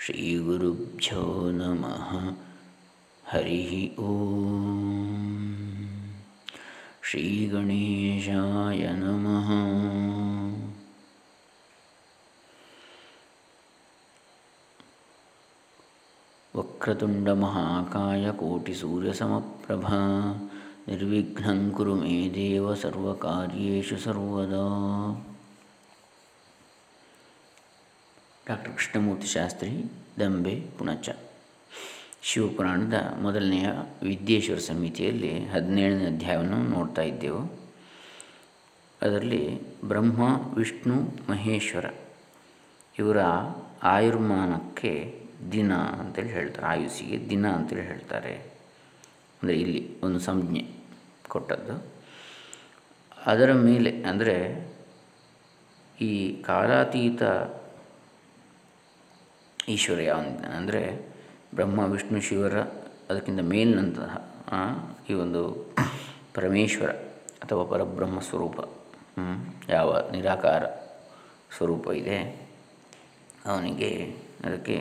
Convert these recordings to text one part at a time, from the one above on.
श्रीगुरुभ्यो नमः। हरिः ॐ श्रीगणेशाय नमः। वक्रतुण्डमहाकायकोटिसूर्यसमप्रभा निर्विघ्नं कुरु मे देव सर्वकार्येषु सर्वदा। ಡಾಕ್ಟರ್ ಕೃಷ್ಣಮೂರ್ತಿ ಶಾಸ್ತ್ರಿ, ದಂಬೆ, ಪುಣಚ. ಶಿವಪುರಾಣದ ಮೊದಲನೆಯ ವಿದ್ಯೇಶ್ವರ ಸಮಿತಿಯಲ್ಲಿ ಹದಿನೇಳನೇ ಅಧ್ಯಾಯವನ್ನು ನೋಡ್ತಾ ಇದ್ದೆವು. ಅದರಲ್ಲಿ ಬ್ರಹ್ಮ, ವಿಷ್ಣು, ಮಹೇಶ್ವರ ಇವರ ಆಯುರ್ಮಾನಕ್ಕೆ ದಿನ ಅಂತೇಳಿ ಹೇಳ್ತಾರೆ, ಆಯುಸ್ಸಿಗೆ ದಿನ ಅಂತೇಳಿ ಹೇಳ್ತಾರೆ. ಅಂದರೆ ಇಲ್ಲಿ ಒಂದು ಸಂಜ್ಞೆ ಕೊಟ್ಟದ್ದು. ಅದರ ಮೇಲೆ ಅಂದರೆ ಈ ಕಾಲಾತೀತ ಈಶ್ವರ ಯಾವ ಅಂದರೆ ಬ್ರಹ್ಮ, ವಿಷ್ಣು, ಶಿವರ ಅದಕ್ಕಿಂತ ಮೇಲಿನಂತಹ ಈ ಒಂದು ಪರಮೇಶ್ವರ ಅಥವಾ ಪರಬ್ರಹ್ಮ ಸ್ವರೂಪ ಯಾವ ನಿರಾಕಾರ ಸ್ವರೂಪ ಇದೆ, ಅವನಿಗೆ ಅದಕ್ಕೆ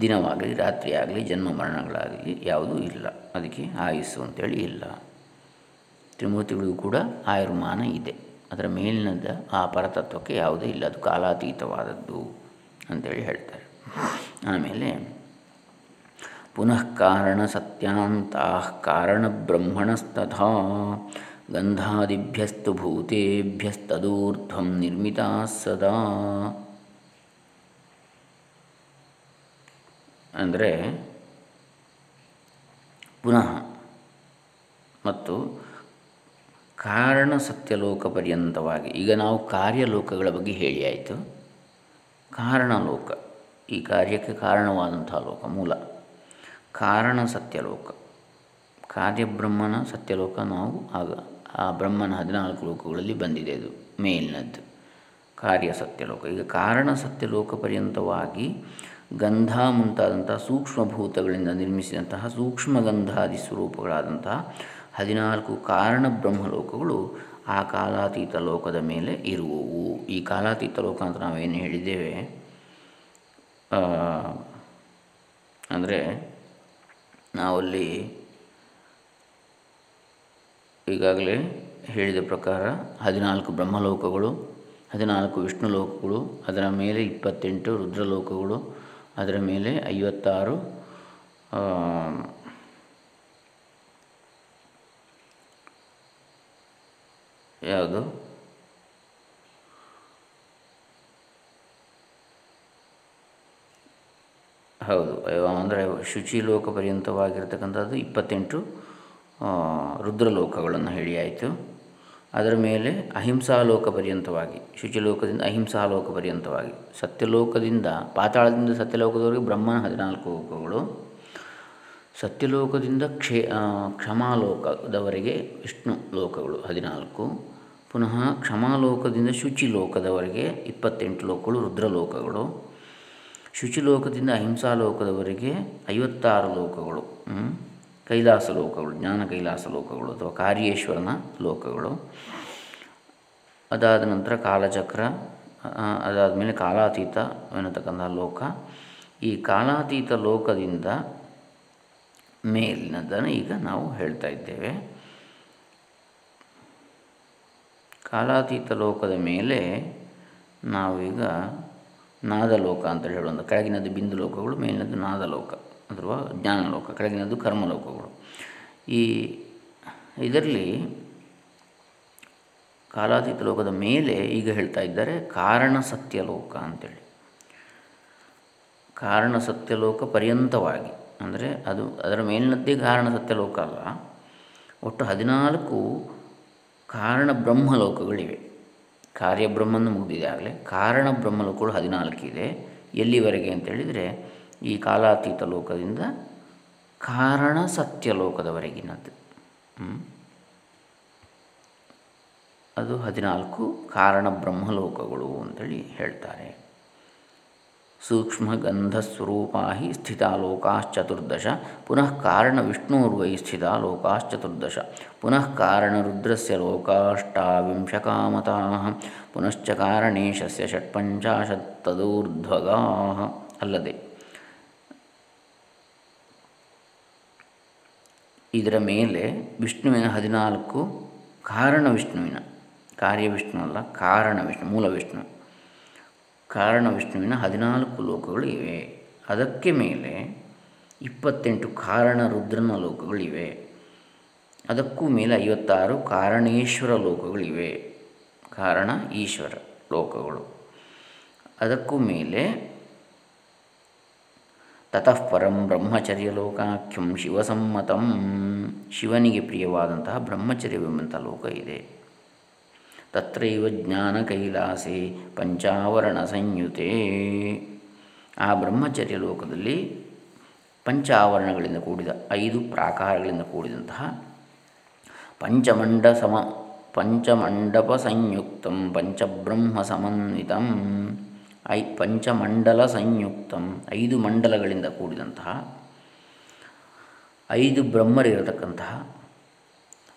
ದಿನವಾಗಲಿ ರಾತ್ರಿ ಆಗಲಿ ಜನ್ಮ ಮರಣಗಳಾಗಲಿ ಯಾವುದೂ ಇಲ್ಲ. ಅದಕ್ಕೆ ಆಯುಸ್ಸು ಅಂತೇಳಿ ಇಲ್ಲ. ತ್ರಿಮೂರ್ತಿಗಳಿಗೂ ಕೂಡ ಆಯುರ್ಮಾನ ಇದೆ. ಅದರ ಮೇಲಿನದ ಆ ಪರತತ್ವಕ್ಕೆ ಯಾವುದೇ ಇಲ್ಲ. ಅದು ಕಾಲಾತೀತವಾದದ್ದು ಅಂತೇಳಿ ಹೇಳ್ತಾರೆ. ಆಮೇಲೆ ಪುನಃ ಕಾರಣ ಸತ್ಯಾಂತ ಕಾರಣ ಬ್ರಹ್ಮಣಸ್ತಥ ಗಂಧಾದಿಭ್ಯಸ್ತು ಭೂತೆಭ್ಯಸ್ತದೂರ್ಧ್ವಂ ನಿರ್ಮಿತ ಸದಾ. ಅಂದರೆ ಪುನಃ ಮತ್ತು ಕಾರಣ ಸತ್ಯಲೋಕ ಪರ್ಯಂತವಾಗಿ, ಈಗ ನಾವು ಕಾರ್ಯಲೋಕಗಳ ಬಗ್ಗೆ ಹೇಳಿ ಆಯಿತು. ಕಾರಣಲೋಕ ಈ ಕಾರ್ಯಕ್ಕೆ ಕಾರಣವಾದಂಥ ಲೋಕ, ಮೂಲ. ಕಾರಣ ಸತ್ಯಲೋಕ. ಕಾರ್ಯಬ್ರಹ್ಮನ ಸತ್ಯಲೋಕ ನಾವು ಆಗ, ಆ ಬ್ರಹ್ಮನ ಹದಿನಾಲ್ಕು ಲೋಕಗಳಲ್ಲಿ ಬಂದಿದೆ ಅದು, ಮೇಲಿನದ್ದು. ಕಾರ್ಯ ಸತ್ಯಲೋಕ. ಈಗ ಕಾರಣ ಸತ್ಯಲೋಕ ಪರ್ಯಂತವಾಗಿ ಗಂಧ ಮುಂತಾದಂಥ ಸೂಕ್ಷ್ಮಭೂತಗಳಿಂದ ನಿರ್ಮಿಸಿದಂತಹ ಸೂಕ್ಷ್ಮಗಂಧಾದಿ ಸ್ವರೂಪಗಳಾದಂತಹ ಹದಿನಾಲ್ಕು ಕಾರಣ ಬ್ರಹ್ಮಲೋಕಗಳು ಆ ಕಾಲಾತೀತ ಲೋಕದ ಮೇಲೆ ಇರುವವು. ಈ ಕಾಲಾತೀತ ಲೋಕ ಅಂತ ನಾವೇನು ಹೇಳಿದ್ದೇವೆ? ಅಂದರೆ ನಾವಲ್ಲಿ ಈಗಾಗಲೇ ಹೇಳಿದ ಪ್ರಕಾರ ಹದಿನಾಲ್ಕು ಬ್ರಹ್ಮಲೋಕಗಳು, ಹದಿನಾಲ್ಕು ವಿಷ್ಣು ಲೋಕಗಳು ಅದರ ಮೇಲೆ ಇಪ್ಪತ್ತೆಂಟು ರುದ್ರಲೋಕಗಳು, ಅದರ ಮೇಲೆ ಐವತ್ತಾರು ಯಾವುದು? ಹೌದು. ಅಂದರೆ ಶುಚಿ ಲೋಕ ಪರ್ಯಂತವಾಗಿರ್ತಕ್ಕಂಥದ್ದು ಇಪ್ಪತ್ತೆಂಟು ರುದ್ರಲೋಕಗಳನ್ನು ಆಯಿತು ಅದರ ಮೇಲೆ ಅಹಿಂಸಾ ಲೋಕ ಪರ್ಯಂತವಾಗಿ ಶುಚಿಲೋಕದಿಂದ ಅಹಿಂಸಾ ಲೋಕ ಪರ್ಯಂತವಾಗಿ ಸತ್ಯಲೋಕದಿಂದ, ಪಾತಾಳದಿಂದ ಸತ್ಯಲೋಕದವರೆಗೆ ಬ್ರಹ್ಮನ ಹದಿನಾಲ್ಕು ಲೋಕಗಳು, ಸತ್ಯಲೋಕದಿಂದ ಕ್ಷೇ ಕ್ಷಮಾಲೋಕದವರೆಗೆ ವಿಷ್ಣು ಲೋಕಗಳು ಹದಿನಾಲ್ಕು, ಪುನಃ ಕ್ಷಮಾಲೋಕದಿಂದ ಶುಚಿ ಲೋಕದವರೆಗೆ ಇಪ್ಪತ್ತೆಂಟು ಲೋಕಗಳು ರುದ್ರಲೋಕಗಳು. ಶುಚಿಲೋಕದಿಂದ ಅಹಿಂಸಾ ಲೋಕದವರೆಗೆ ಐವತ್ತಾರು ಲೋಕಗಳು ಕೈಲಾಸ ಲೋಕಗಳು, ಜ್ಞಾನ ಕೈಲಾಸ ಲೋಕಗಳು ಅಥವಾ ಕಾರ್ಯೇಶ್ವರನ ಲೋಕಗಳು. ಅದಾದ ನಂತರ ಕಾಲಚಕ್ರ ಅದಾದ ಮೇಲೆ ಕಾಲಾತೀತ ಎನ್ನತಕ್ಕಂಥ ಲೋಕ. ಈ ಕಾಲಾತೀತ ಲೋಕದಿಂದ ಮೇಲಿನದನ್ನು ಈಗ ನಾವು ಹೇಳ್ತಾ ಇದ್ದೇವೆ. ಕಾಲಾತೀತ ಲೋಕದ ಮೇಲೆ ನಾವೀಗ ನಾದಲೋಕ ಅಂತೇಳಿ ಹೇಳುವಂಥ ಕೆಳಗಿನದ್ದು ಬಿಂದು ಲೋಕಗಳು ಮೇಲಿನದ್ದು ನಾದಲೋಕ, ಅಥವಾ ಜ್ಞಾನಲೋಕ, ಕೆಳಗಿನದ್ದು ಕರ್ಮಲೋಕಗಳು. ಈ ಇದರಲ್ಲಿ ಕಾಲಾತೀತ ಲೋಕದ ಮೇಲೆ ಈಗ ಹೇಳ್ತಾ ಇದ್ದಾರೆ ಕಾರಣ ಸತ್ಯಲೋಕ ಅಂತೇಳಿ. ಕಾರಣ ಸತ್ಯಲೋಕ ಪರ್ಯಂತವಾಗಿ, ಅಂದರೆ ಅದು ಅದರ ಮೇಲಿನದ್ದೇ ಕಾರಣ ಸತ್ಯಲೋಕ ಅಲ್ಲ, ಒಟ್ಟು ಹದಿನಾಲ್ಕು ಕಾರಣ ಬ್ರಹ್ಮಲೋಕಗಳಿವೆ. ಕಾರ್ಯಬ್ರಹ್ಮನ್ನು ಮುಗಿದಿದೆ ಆಗಲೇ. ಕಾರಣ ಬ್ರಹ್ಮಲೋಕಗಳು ಹದಿನಾಲ್ಕಿದೆ. ಎಲ್ಲಿವರೆಗೆ ಅಂತೇಳಿದರೆ ಈ ಕಾಲಾತೀತ ಲೋಕದಿಂದ ಕಾರಣ ಸತ್ಯ ಲೋಕದವರೆಗಿನದ್ದು ಅದು ಹದಿನಾಲ್ಕು ಕಾರಣ ಬ್ರಹ್ಮಲೋಕಗಳು ಅಂತೇಳಿ ಹೇಳ್ತಾರೆ. ಸೂಕ್ಷ್ಮಗಂಧಸ್ವರೂಪಾ ಹಿ ಸ್ಥಿತಾಲೋಕಾಶ್ಚತುರ್ದಶ. ಪುನಃ ಕಾರಣ ವಿಷ್ಣುರ್ವೈ ಸ್ಥಿತಾಲೋಕಾಶ್ಚತುರ್ದಶ. ಪುನಃ ಕಾರಣರುದ್ರಸ್ಯ ಲೋಕಾಷ್ಟಾವಿಂಶಕಾಮತಾಃ ಪುನಶ್ಚ ಕಾರಣೇಶಸ್ಯ ಷಟ್ಪಂಚಾಶತ್ತದೂರ್ಧ್ವಗಾಃ ಅಲ್ಲದೆ ಇದರ ಮೇಲೆ ವಿಷ್ಣುವಿನ ಹದಿನಾಲ್ಕು ಕಾರಣ ವಿಷ್ಣುವಿನ ಕಾರ್ಯ ವಿಷ್ಣು ಅಲ್ಲ ಕಾರಣ ವಿಷ್ಣು ಮೂಲ ವಿಷ್ಣು. ಕಾರಣ ವಿಷ್ಣುವಿನ ಹದಿನಾಲ್ಕು ಲೋಕಗಳು ಇವೆ. ಅದಕ್ಕೆ ಮೇಲೆ ಇಪ್ಪತ್ತೆಂಟು ಕಾರಣ ರುದ್ರನ ಲೋಕಗಳಿವೆ ಅದಕ್ಕೂ ಮೇಲೆ ಐವತ್ತಾರು ಕಾರಣೇಶ್ವರ ಲೋಕಗಳಿವೆ ಕಾರಣ ಈಶ್ವರ ಲೋಕಗಳು. ಅದಕ್ಕೂ ಮೇಲೆ ತತಃಪರಂ ಬ್ರಹ್ಮಚರ್ಯ ಲೋಕಾಖ್ಯಂ ಶಿವಸಮ್ಮತಂ. ಶಿವನಿಗೆ ಪ್ರಿಯವಾದಂತಹ ಬ್ರಹ್ಮಚರ್ಯವೆಂಬಂಥ ಲೋಕ ಇದೆ. ತತ್ರೈವ ಜ್ಞಾನ ಕೈಲಾಸೆ ಪಂಚಾವರಣ ಸಂಯುತೆ. ಆ ಬ್ರಹ್ಮಚರ್ಯ ಲೋಕದಲ್ಲಿ ಪಂಚಾವರಣಗಳಿಂದ ಕೂಡಿದ ಐದು ಪ್ರಾಕಾರಗಳಿಂದ ಕೂಡಿದಂತಹ ಪಂಚಮಂಡ ಸಮ, ಪಂಚಮಂಡಪ ಸಂಯುಕ್ತ, ಪಂಚಬ್ರಹ್ಮ ಸಮನ್ವಿತ, ಐ, ಪಂಚಮಂಡಲ ಸಂಯುಕ್ತ, ಐದು ಮಂಡಲಗಳಿಂದ ಕೂಡಿದಂತಹ ಐದು ಬ್ರಹ್ಮರಿರತಕ್ಕಂತಹ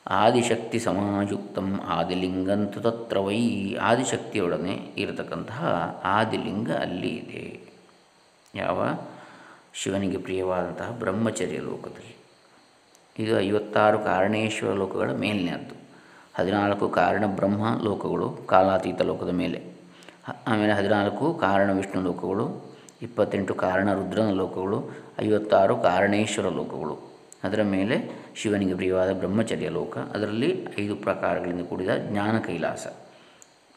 ಆದಿಶಕ್ತಿ ಸಮಾಯುಕ್ತಂ ಆದಿಲಿಂಗಂತು ತತ್ರ ವೈ. ಆದಿಶಕ್ತಿಯೊಡನೆ ಇರತಕ್ಕಂತಹ ಆದಿಲಿಂಗ ಅಲ್ಲಿ ಇದೆ. ಯಾವ? ಶಿವನಿಗೆ ಪ್ರಿಯವಾದಂತಹ ಬ್ರಹ್ಮಚರ್ಯ ಲೋಕದಲ್ಲಿ. ಇದು ಐವತ್ತಾರು ಕಾರಣೇಶ್ವರ ಲೋಕಗಳ ಮೇಲಿನದ್ದು. ಹದಿನಾಲ್ಕು ಕಾರಣ ಬ್ರಹ್ಮ ಲೋಕಗಳು, ಕಾಲಾತೀತ ಲೋಕದ ಮೇಲೆ. ಆಮೇಲೆ ಹದಿನಾಲ್ಕು ಕಾರಣ ವಿಷ್ಣು ಲೋಕಗಳು, ಇಪ್ಪತ್ತೆಂಟು ಕಾರಣ ರುದ್ರನ ಲೋಕಗಳು, ಐವತ್ತಾರು ಕಾರಣೇಶ್ವರ ಲೋಕಗಳು. ಅದರ ಮೇಲೆ ಶಿವನಿಗೆ ಪ್ರಿಯವಾದ ಬ್ರಹ್ಮಚರ್ಯ ಲೋಕ. ಅದರಲ್ಲಿ ಐದು ಪ್ರಕಾರಗಳಿಂದ ಕೂಡಿದ ಜ್ಞಾನ ಕೈಲಾಸ.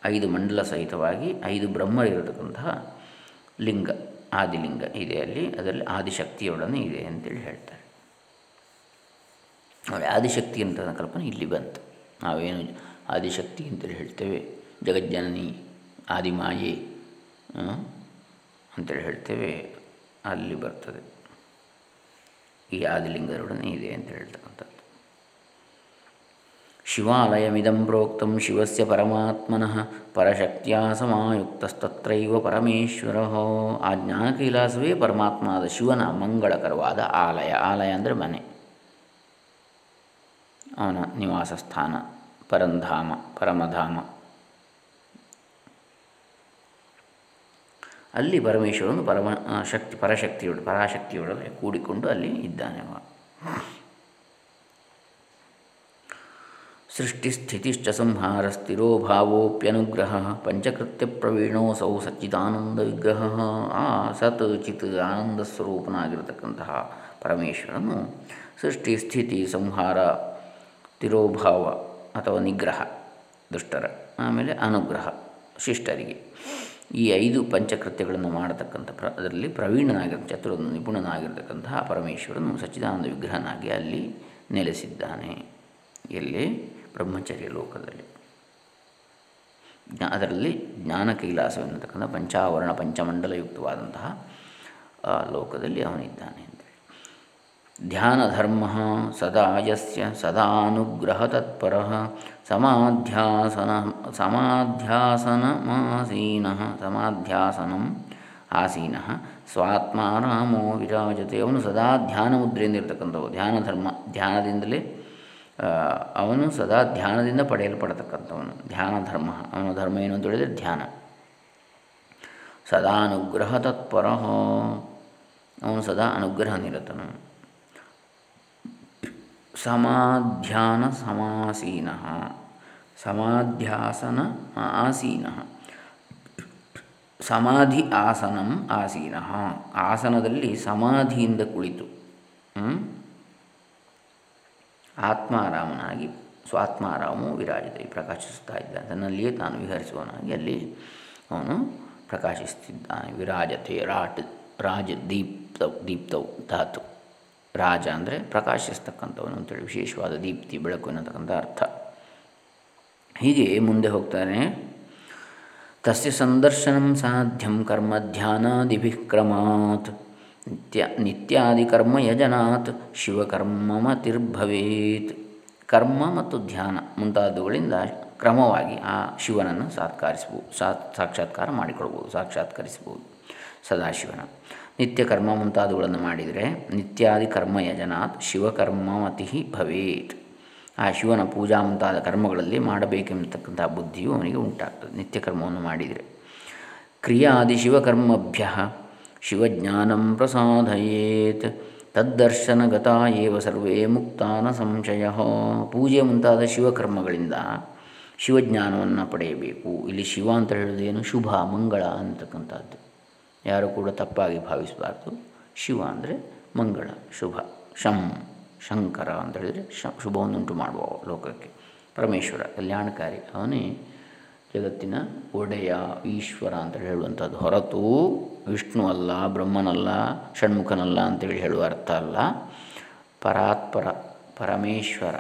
ಐದು ಮಂಡಲ ಸಹಿತವಾಗಿ ಐದು ಬ್ರಹ್ಮರಿರತಕ್ಕಂತಹ ಲಿಂಗ, ಆದಿಲಿಂಗ ಇದೆ ಅಲ್ಲಿ. ಅದರಲ್ಲಿ ಆದಿಶಕ್ತಿಯೊಡನೆ ಇದೆ ಅಂತೇಳಿ ಹೇಳ್ತಾರೆ. ನೋಡಿ, ಆದಿಶಕ್ತಿ ಅಂತ ಕಲ್ಪನೆ ಇಲ್ಲಿ ಬಂತು. ನಾವೇನು ಆದಿಶಕ್ತಿ ಅಂತೇಳಿ ಹೇಳ್ತೇವೆ? ಜಗಜ್ಜನನಿ, ಆದಿಮಾಯೆ ಅಂತೇಳಿ ಹೇಳ್ತೇವೆ. ಅಲ್ಲಿ ಬರ್ತದೆ. ಈ ಆದಿಲಿಂಗದೊಡನೆ ಇದೆ ಅಂತ ಹೇಳ್ತಕ್ಕಂಥದ್ದು. ಶಿವಾಲಯಮಿದಂ ಪ್ರೋಕ್ತಂ ಶಿವಸ್ಯ ಪರಮಾತ್ಮನಃ ಪರಶಕ್ತಿಯ ಸಮಾಯುಕ್ತಸ್ತತ್ರೈವ ಪರಮೇಶ್ವರ. ಆ ಜ್ಞಾನ ಕೈಲಾಸವೇ ಪರಮಾತ್ಮನಾದ ಶಿವನ ಮಂಗಳಕರವಾದ ಆಲಯ. ಆಲಯ ಅಂದರೆ ಮನೆ. ಅವನ ನಿವಾಸ ಸ್ಥಾನ ಪರಂಧಾಮ, ಪರಮಧಾಮ. ಅಲ್ಲಿ ಪರಮೇಶ್ವರನು ಪರಮ ಶಕ್ತಿ ಪರಶಕ್ತಿಯೊಡ ಪರಾಶಕ್ತಿಯೊಡನೆ ಕೂಡಿಕೊಂಡು ಅಲ್ಲಿ ಇದ್ದಾನೆ ಸೃಷ್ಟಿಸ್ಥಿತಿಶ್ಚ ಸಂಹಾರ ಸ್ಥಿರೋ ಭಾವೋಪ್ಯನುಗ್ರಹ, ಪಂಚಕೃತ್ಯ ಪ್ರವೀಣೋಸೌ ಸಚ್ಚಿದಾನಂದ ವಿಗ್ರಹ, ಆ ಸತ್ ಚಿತ್ ಆನಂದ ಸ್ವರೂಪನಾಗಿರತಕ್ಕಂತಹ ಪರಮೇಶ್ವರನು ಸೃಷ್ಟಿ ಸ್ಥಿತಿ ಸಂಹಾರ ತಿರೋಭಾವ ಅಥವಾ ನಿಗ್ರಹ, ದುಷ್ಟರ, ಆಮೇಲೆ ಅನುಗ್ರಹ, ಶಿಷ್ಟರಿಗೆ. ಈ ಐದು ಪಂಚಕೃತ್ಯಗಳನ್ನು ಮಾಡತಕ್ಕಂಥ ಪ್ರ, ಅದರಲ್ಲಿ ಪ್ರವೀಣನಾಗಿರ್ತ ಚತುರ ನಿಪುಣನಾಗಿರ್ತಕ್ಕಂತಹ ಪರಮೇಶ್ವರನು ಸಚ್ಚಿದಾನಂದ ವಿಗ್ರಹನಾಗಿ ಅಲ್ಲಿ ನೆಲೆಸಿದ್ದಾನೆ. ಎಲ್ಲಿ? ಬ್ರಹ್ಮಚರ್ಯ ಲೋಕದಲ್ಲಿ. ಅದರಲ್ಲಿ ಜ್ಞಾನ ಕೈಲಾಸವೆನ್ನತಕ್ಕಂಥ ಪಂಚಾವರಣ ಪಂಚಮಂಡಲಯುಕ್ತವಾದಂತಹ ಲೋಕದಲ್ಲಿ ಅವನಿದ್ದಾನೆ. ಧ್ಯಾನಧರ್ಮ ಸದಾ ಸದಾನುಗ್ರಹ ತತ್ಪರ ಸಮಾಧ್ಯಾಸನ, ಸಮಾಧ್ಯಾಸನಮಾಸೀನ, ಸಮಾಧ್ಯಾಸನಂ ಆಸೀನ. ಸ್ವಾತ್ಮಾರಾಮೋ ವಿರಾಜತೆ. ಅವನು ಸದಾ ಧ್ಯಾನ ಮುದ್ರೆಯಿಂದ ಇರತಕ್ಕಂಥವು ಧ್ಯಾನಧರ್ಮ, ಧ್ಯಾನದಿಂದಲೇ ಅವನು ಸದಾ ಧ್ಯಾನದಿಂದ ಪಡೆಯಲ್ಪಡತಕ್ಕಂಥವನು. ಧ್ಯಾನಧರ್ಮ. ಅವನ ಧರ್ಮ ಏನು ಅಂತ ಹೇಳಿದರೆ ಧ್ಯಾನ. ಸದಾ ಅನುಗ್ರಹ ತತ್ಪರ ಅವನು ಸದಾ ಅನುಗ್ರಹ ನಿರತನು. ಸಮಾಧ್ಯಾನ ಸಮಾಸೀನ ಸಮಾಧ್ಯಾಸನ ಆಸೀನ. ಸಮಾಧಿ ಆಸನಂ ಆಸೀನ. ಆಸನದಲ್ಲಿ ಸಮಾಧಿಯಿಂದ ಕುಳಿತು. ಆತ್ಮಾರಾಮನಾಗಿ ಸ್ವಾತ್ಮಾರಾಮು ವಿರಾಜಿತ ಪ್ರಕಾಶಿಸ್ತಾ ಇದ್ದಾನೆ ತನ್ನಲ್ಲಿಯೇ ತಾನು ವಿಹರಿಸುವನಾಗಿ ಅಲ್ಲಿ ಅವನು ಪ್ರಕಾಶಿಸ್ತಿದ್ದಾನೆ ವಿರಾಜತೆ ರಾಟ್ ರಾಜ ದೀಪ್ತ ದೀಪ್ತವು ಧಾತು. ರಾಜ ಅಂದರೆ ಪ್ರಕಾಶಿಸ್ತಕ್ಕಂಥವನು ಅಂತೇಳಿ ವಿಶೇಷವಾದ ದೀಪ್ತಿ ಬೆಳಕು ಎನ್ನತಕ್ಕಂಥ ಅರ್ಥ. ಹೀಗೆ ಮುಂದೆ ಹೋಗ್ತಾನೆ. ತಸ್ಯ ಸಂದರ್ಶನಂ ಸಾಧ್ಯಂ ಕರ್ಮ ಧ್ಯಾನಾದಿಭಿಕ್ರಮಾತ್. ನಿತ್ಯ ನಿತ್ಯಾದಿ ಕರ್ಮ ಯಜನಾತ್. ಶಿವಕರ್ಮಮತಿರ್ಭವೇತ್. ಕರ್ಮ ಮತ್ತು ಧ್ಯಾನ ಮುಂತಾದವುಗಳಿಂದ ಕ್ರಮವಾಗಿ ಆ ಶಿವನನ್ನು ಸಾತ್ಕಾರಿಸ್ಬೋದು ಸಾತ್ ಸಾಕ್ಷಾತ್ಕಾರ ಮಾಡಿಕೊಳ್ಬೋದು ಸಾಕ್ಷಾತ್ಕರಿಸ್ಬೋದು ಸದಾಶಿವನ. ನಿತ್ಯ ಕರ್ಮ ಮುಂತಾದವುಗಳನ್ನು ಮಾಡಿದರೆ ನಿತ್ಯಾದಿ ಕರ್ಮ ಯಜನಾತ್ ಶಿವಕರ್ಮಮತಿ ಭವೇತ್. ಆ ಶಿವನ ಪೂಜಾ ಮುಂತಾದ ಕರ್ಮಗಳಲ್ಲಿ ಮಾಡಬೇಕೆಂಬತಕ್ಕಂಥ ಬುದ್ಧಿಯು ಅವನಿಗೆ ಉಂಟಾಗ್ತದೆ. ನಿತ್ಯ ಕರ್ಮವನ್ನು ಮಾಡಿದರೆ. ಕ್ರಿಯಾದಿ ಶಿವಕರ್ಮಭ್ಯ ಶಿವಜ್ಞಾನಂ ಪ್ರಸಾದಯೇತ್. ತದ್ದರ್ಶನಗತ ಏವ ಸರ್ವೇ ಮುಕ್ತಾನ ಸಂಶಯ. ಪೂಜೆ ಮುಂತಾದ ಶಿವಕರ್ಮಗಳಿಂದ ಶಿವಜ್ಞಾನವನ್ನು ಪಡೆಯಬೇಕು. ಇಲ್ಲಿ ಶಿವ ಅಂತ ಹೇಳೋದೇನು ಶುಭ, ಮಂಗಳ ಅಂತಕ್ಕಂಥದ್ದು. ಯಾರು ಕೂಡ ತಪ್ಪಾಗಿ ಭಾವಿಸಬಾರ್ದು. ಶಿವ ಅಂದರೆ ಮಂಗಳ, ಶುಭ, ಶಂ, ಶಂಕರ ಅಂತ ಹೇಳಿದರೆ ಶ, ಶುಭವನ್ನುಂಟು ಮಾಡುವ ಲೋಕಕ್ಕೆ. ಪರಮೇಶ್ವರ, ಕಲ್ಯಾಣಕಾರಿ, ಅವನೇ ಜಗತ್ತಿನ ಒಡೆಯ, ಈಶ್ವರ ಅಂತ ಹೇಳುವಂಥದ್ದು. ಹೊರತು ವಿಷ್ಣು ಅಲ್ಲ, ಬ್ರಹ್ಮನಲ್ಲ, ಷಣ್ಮುಖನಲ್ಲ ಅಂತೇಳಿ ಹೇಳುವ ಅರ್ಥ ಅಲ್ಲ. ಪರಾತ್ಪರ, ಪರಮೇಶ್ವರ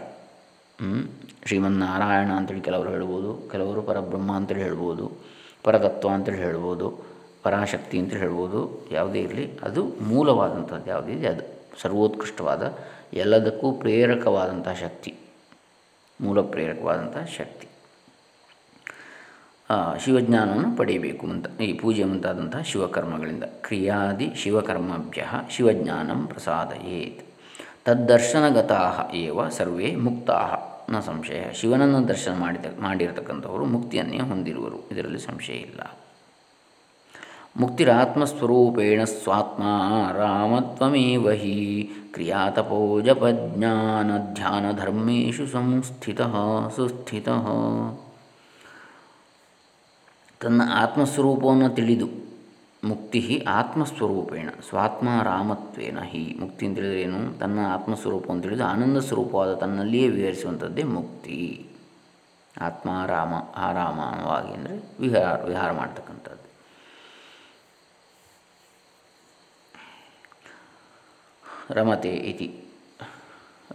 ಶ್ರೀಮನ್ನಾರಾಯಣ ಅಂತೇಳಿ ಕೆಲವರು ಹೇಳ್ಬೋದು, ಕೆಲವರು ಪರಬ್ರಹ್ಮ ಅಂತೇಳಿ ಹೇಳ್ಬೋದು, ಪರತತ್ವ ಅಂತೇಳಿ ಹೇಳ್ಬೋದು. ಪರಾಶಕ್ತಿ ಅಂತ ಹೇಳ್ಬೋದು, ಯಾವುದೇ ಇರಲಿ, ಅದು ಮೂಲವಾದಂಥದ್ದು ಯಾವುದಿದೆ ಅದು ಸರ್ವೋತ್ಕೃಷ್ಟವಾದ, ಎಲ್ಲದಕ್ಕೂ ಪ್ರೇರಕವಾದಂಥ ಶಕ್ತಿ, ಮೂಲ ಪ್ರೇರಕವಾದಂಥ ಶಕ್ತಿ. ಶಿವಜ್ಞಾನವನ್ನು ಪಡೆಯಬೇಕು ಅಂತ, ಈ ಪೂಜೆ ಮುಂತಾದಂಥ ಶಿವಕರ್ಮಗಳಿಂದ. ಕ್ರಿಯಾದಿ ಶಿವಕರ್ಮಭ್ಯ ಶಿವಜ್ಞಾನಂ ಪ್ರಸಾದಯೇತ್. ತದ್ದರ್ಶನಗತಾ ಏವ ಸರ್ವೇ ಮುಕ್ತಾ ನ ಸಂಶಯ, ಶಿವನನ್ನು ದರ್ಶನ ಮಾಡಿದ, ಮಾಡಿರತಕ್ಕಂಥವರು ಮುಕ್ತಿಯನ್ನೇ ಹೊಂದಿರುವರು. ಇದರಲ್ಲಿ ಸಂಶಯ ಇಲ್ಲ. ಮುಕ್ತಿರಾತ್ಮಸ್ವರೂಪೇಣ ಸ್ವಾತ್ಮ ರಾಮತ್ವಮೇವ ಹಿ ಕ್ರಿಯಾತಪೋ ಧರ್ಮೇಶು ಸಂಸ್ಥಿತ ಸುಸ್ಥಿತ. ತನ್ನ ಆತ್ಮಸ್ವರೂಪವನ್ನು ತಿಳಿದು ಮುಕ್ತಿ ಆತ್ಮಸ್ವರೂಪೇಣ ಸ್ವಾತ್ಮ ರಾಮತ್ವೇನ ಹಿ ಮುಕ್ತಿ ಅಂತ ಏನು? ತನ್ನ ಆತ್ಮಸ್ವರೂಪವನ್ನು ತಿಳಿದು ಆನಂದ ಸ್ವರೂಪವಾದ ತನ್ನಲ್ಲಿಯೇ ವಿಹರಿಸುವಂಥದ್ದೇ ಮುಕ್ತಿ. ಆತ್ಮ ರಾಮ ಆರಾಮವಾಗಿ ಅಂದರೆ ವಿಹಾರ ವಿಹಾರ ಮಾಡ್ತಕ್ಕಂಥದ್ದು. ರಮತೆ ಇತಿ.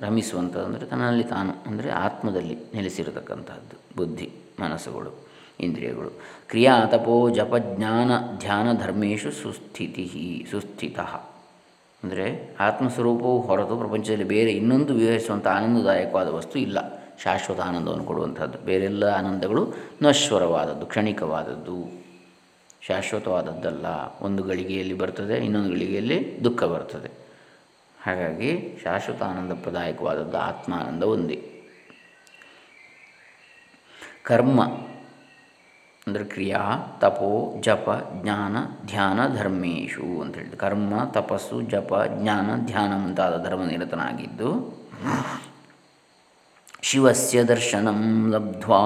ರಮಿಸುವಂಥದ್ದು ಅಂದರೆ ತನ್ನಲ್ಲಿ ತಾನು, ಅಂದರೆ ಆತ್ಮದಲ್ಲಿ ನೆಲೆಸಿರತಕ್ಕಂಥದ್ದು ಬುದ್ಧಿ, ಮನಸ್ಸುಗಳು, ಇಂದ್ರಿಯಗಳು. ಕ್ರಿಯಾ ತಪೋ ಜಪ ಜ್ಞಾನ ಧ್ಯಾನ ಧರ್ಮೇಶು ಸುಸ್ಥಿತಿ ಸುಸ್ಥಿತ. ಅಂದರೆ ಆತ್ಮಸ್ವರೂಪವು ಹೊರತು ಪ್ರಪಂಚದಲ್ಲಿ ಬೇರೆ ಇನ್ನೊಂದು ವಿವರಿಸುವಂಥ ಆನಂದದಾಯಕವಾದ ವಸ್ತು ಇಲ್ಲ. ಶಾಶ್ವತ ಆನಂದವನ್ನು ಕೊಡುವಂಥದ್ದು. ಬೇರೆಲ್ಲ ಆನಂದಗಳು ನಶ್ವರವಾದದ್ದು, ಕ್ಷಣಿಕವಾದದ್ದು. ಶಾಶ್ವತವಾದದ್ದಲ್ಲ. ಒಂದು ಗಳಿಗೆಯಲ್ಲಿ ಬರ್ತದೆ, ಇನ್ನೊಂದು ಗಳಿಗೆಯಲ್ಲಿ ದುಃಖ ಬರ್ತದೆ. ಹಾಗಾಗಿ ಶಾಶ್ವತ ಆನಂದಪ್ರದಾಯಕವಾದದ್ದು ಆತ್ಮಾನಂದ ಒಂದೇ ಕರ್ಮ ಅಂದರೆ ಕ್ರಿಯಾ, ತಪೋ, ಜಪ, ಜ್ಞಾನ, ಧ್ಯಾನ, ಧರ್ಮೇಶು ಅಂತ ಹೇಳಿದ್ದು. ಕರ್ಮ, ತಪಸ್ಸು, ಜಪ, ಜ್ಞಾನ, ಧ್ಯಾನ ಮುಂತಾದ ಧರ್ಮನಿರತನಾಗಿದ್ದು. ಶಿವಸ್ಯ ದರ್ಶನಂ ಲಬ್ಧ್ವಾ.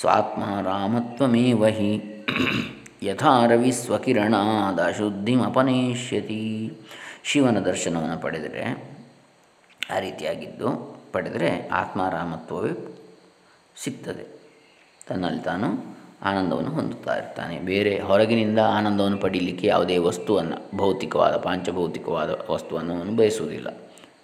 ಸ್ವಾತ್ಮ ರಾಮತ್ವಮೇವ ಹಿ. ಯಥಾ ರವಿ ಸ್ವಕಿರಣಾದ ಶುದ್ಧಿಮಪನೇಷ್ಯತಿ ಶಿವನ ದರ್ಶನವನ್ನು ಪಡೆದರೆ, ಆ ರೀತಿಯಾಗಿದ್ದು ಪಡೆದರೆ ಆತ್ಮಾರಾಮತ್ವವೇ ಸಿಗ್ತದೆ. ತನ್ನಲ್ಲಿ ತಾನು ಆನಂದವನ್ನು ಹೊಂದುತ್ತಾ ಇರ್ತಾನೆ. ಬೇರೆ ಹೊರಗಿನಿಂದ ಆನಂದವನ್ನು ಪಡೀಲಿಕ್ಕೆ ಯಾವುದೇ ವಸ್ತುವನ್ನು, ಭೌತಿಕವಾದ, ಪಾಂಚಭೌತಿಕವಾದ ವಸ್ತುವನ್ನು ಅವನು ಬಯಸುವುದಿಲ್ಲ.